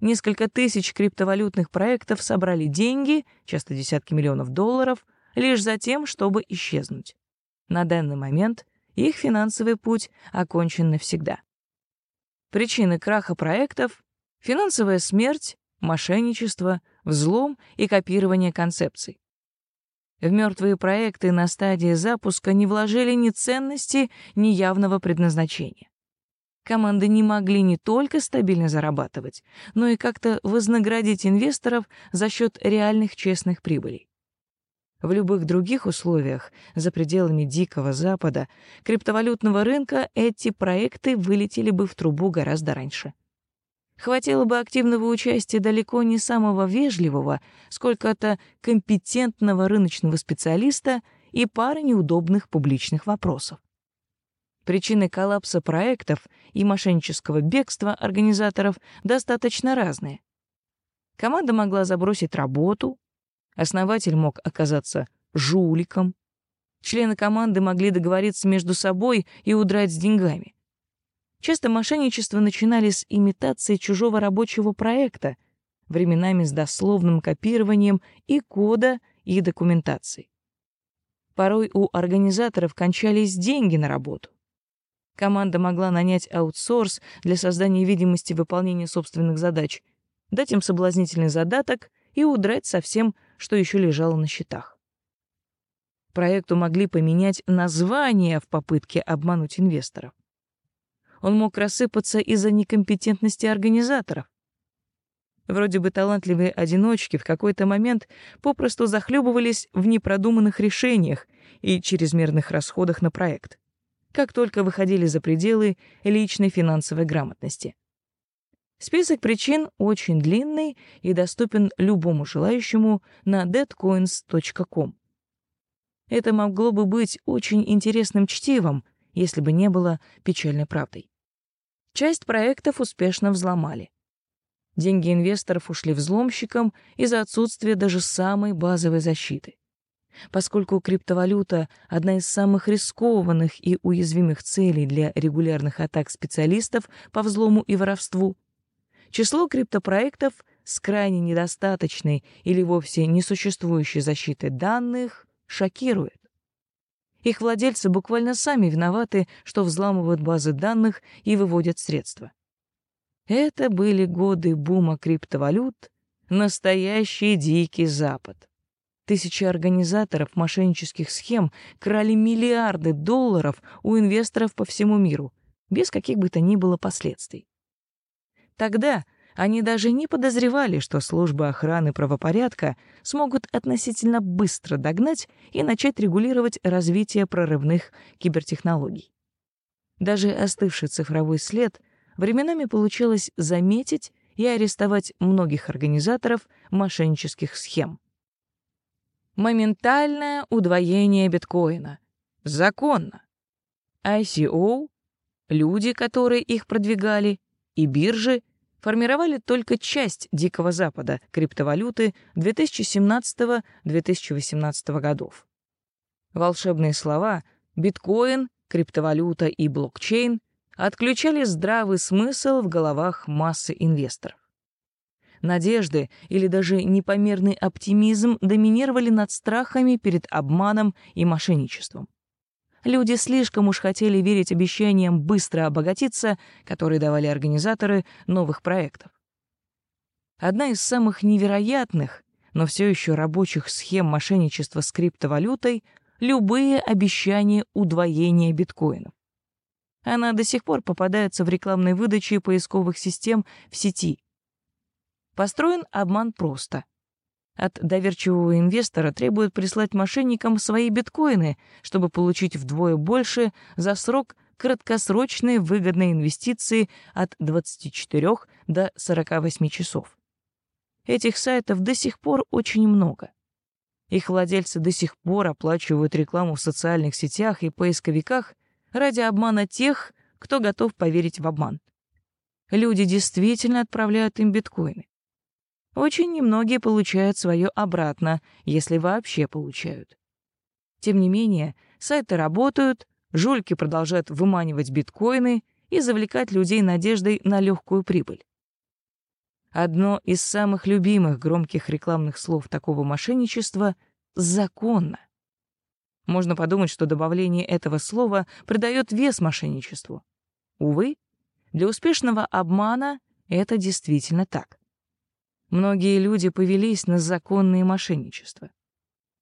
Несколько тысяч криптовалютных проектов собрали деньги, часто десятки миллионов долларов, лишь за тем, чтобы исчезнуть. На данный момент их финансовый путь окончен навсегда. Причины краха проектов — финансовая смерть, мошенничество, взлом и копирование концепций. В мертвые проекты на стадии запуска не вложили ни ценности, ни явного предназначения. Команды не могли не только стабильно зарабатывать, но и как-то вознаградить инвесторов за счет реальных честных прибылей. В любых других условиях, за пределами Дикого Запада, криптовалютного рынка, эти проекты вылетели бы в трубу гораздо раньше. Хватило бы активного участия далеко не самого вежливого, сколько-то компетентного рыночного специалиста и пары неудобных публичных вопросов. Причины коллапса проектов и мошеннического бегства организаторов достаточно разные. Команда могла забросить работу, основатель мог оказаться жуликом, члены команды могли договориться между собой и удрать с деньгами. Часто мошенничество начинали с имитации чужого рабочего проекта, временами с дословным копированием и кода, и документации. Порой у организаторов кончались деньги на работу. Команда могла нанять аутсорс для создания видимости выполнения собственных задач, дать им соблазнительный задаток и удрать со всем, что еще лежало на счетах. Проекту могли поменять название в попытке обмануть инвесторов. Он мог рассыпаться из-за некомпетентности организаторов. Вроде бы талантливые одиночки в какой-то момент попросту захлебывались в непродуманных решениях и чрезмерных расходах на проект, как только выходили за пределы личной финансовой грамотности. Список причин очень длинный и доступен любому желающему на deadcoins.com. Это могло бы быть очень интересным чтивом, если бы не было печальной правдой. Часть проектов успешно взломали. Деньги инвесторов ушли взломщикам из-за отсутствия даже самой базовой защиты. Поскольку криптовалюта — одна из самых рискованных и уязвимых целей для регулярных атак специалистов по взлому и воровству, число криптопроектов с крайне недостаточной или вовсе несуществующей защитой данных шокирует. Их владельцы буквально сами виноваты, что взламывают базы данных и выводят средства. Это были годы бума криптовалют, настоящий дикий запад. Тысячи организаторов мошеннических схем крали миллиарды долларов у инвесторов по всему миру, без каких бы то ни было последствий. Тогда они даже не подозревали, что службы охраны правопорядка смогут относительно быстро догнать и начать регулировать развитие прорывных кибертехнологий. Даже остывший цифровой след временами получилось заметить и арестовать многих организаторов мошеннических схем. Моментальное удвоение биткоина. Законно. ICO, люди, которые их продвигали, и биржи формировали только часть Дикого Запада криптовалюты 2017-2018 годов. Волшебные слова «биткоин», «криптовалюта» и «блокчейн» отключали здравый смысл в головах массы инвесторов. Надежды или даже непомерный оптимизм доминировали над страхами перед обманом и мошенничеством. Люди слишком уж хотели верить обещаниям быстро обогатиться, которые давали организаторы новых проектов. Одна из самых невероятных, но все еще рабочих схем мошенничества с криптовалютой — любые обещания удвоения биткоинов. Она до сих пор попадается в рекламной выдаче поисковых систем в сети. Построен обман просто. От доверчивого инвестора требуют прислать мошенникам свои биткоины, чтобы получить вдвое больше за срок краткосрочной выгодной инвестиции от 24 до 48 часов. Этих сайтов до сих пор очень много. Их владельцы до сих пор оплачивают рекламу в социальных сетях и поисковиках ради обмана тех, кто готов поверить в обман. Люди действительно отправляют им биткоины. Очень немногие получают свое обратно, если вообще получают. Тем не менее, сайты работают, жульки продолжают выманивать биткоины и завлекать людей надеждой на легкую прибыль. Одно из самых любимых громких рекламных слов такого мошенничества — «законно». Можно подумать, что добавление этого слова придает вес мошенничеству. Увы, для успешного обмана это действительно так. Многие люди повелись на законные мошенничества.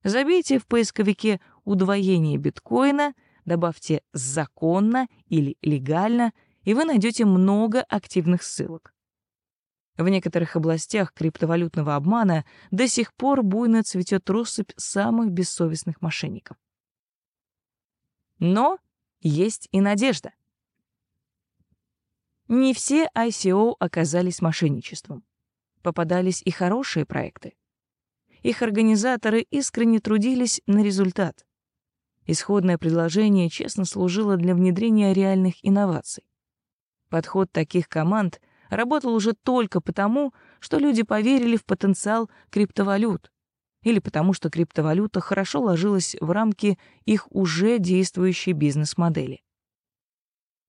Забейте в поисковике «удвоение биткоина», добавьте «законно» или «легально», и вы найдете много активных ссылок. В некоторых областях криптовалютного обмана до сих пор буйно цветет россыпь самых бессовестных мошенников. Но есть и надежда. Не все ICO оказались мошенничеством попадались и хорошие проекты. Их организаторы искренне трудились на результат. Исходное предложение честно служило для внедрения реальных инноваций. Подход таких команд работал уже только потому, что люди поверили в потенциал криптовалют или потому, что криптовалюта хорошо ложилась в рамки их уже действующей бизнес-модели.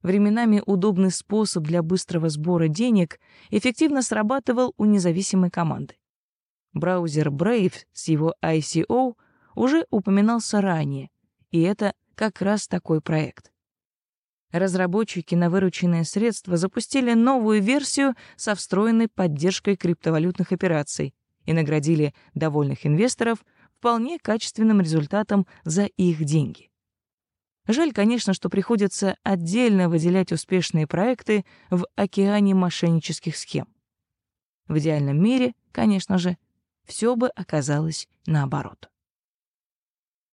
Временами удобный способ для быстрого сбора денег эффективно срабатывал у независимой команды. Браузер Brave с его ICO уже упоминался ранее, и это как раз такой проект. Разработчики на вырученные средства запустили новую версию со встроенной поддержкой криптовалютных операций и наградили довольных инвесторов вполне качественным результатом за их деньги. Жаль, конечно, что приходится отдельно выделять успешные проекты в океане мошеннических схем. В идеальном мире, конечно же, все бы оказалось наоборот.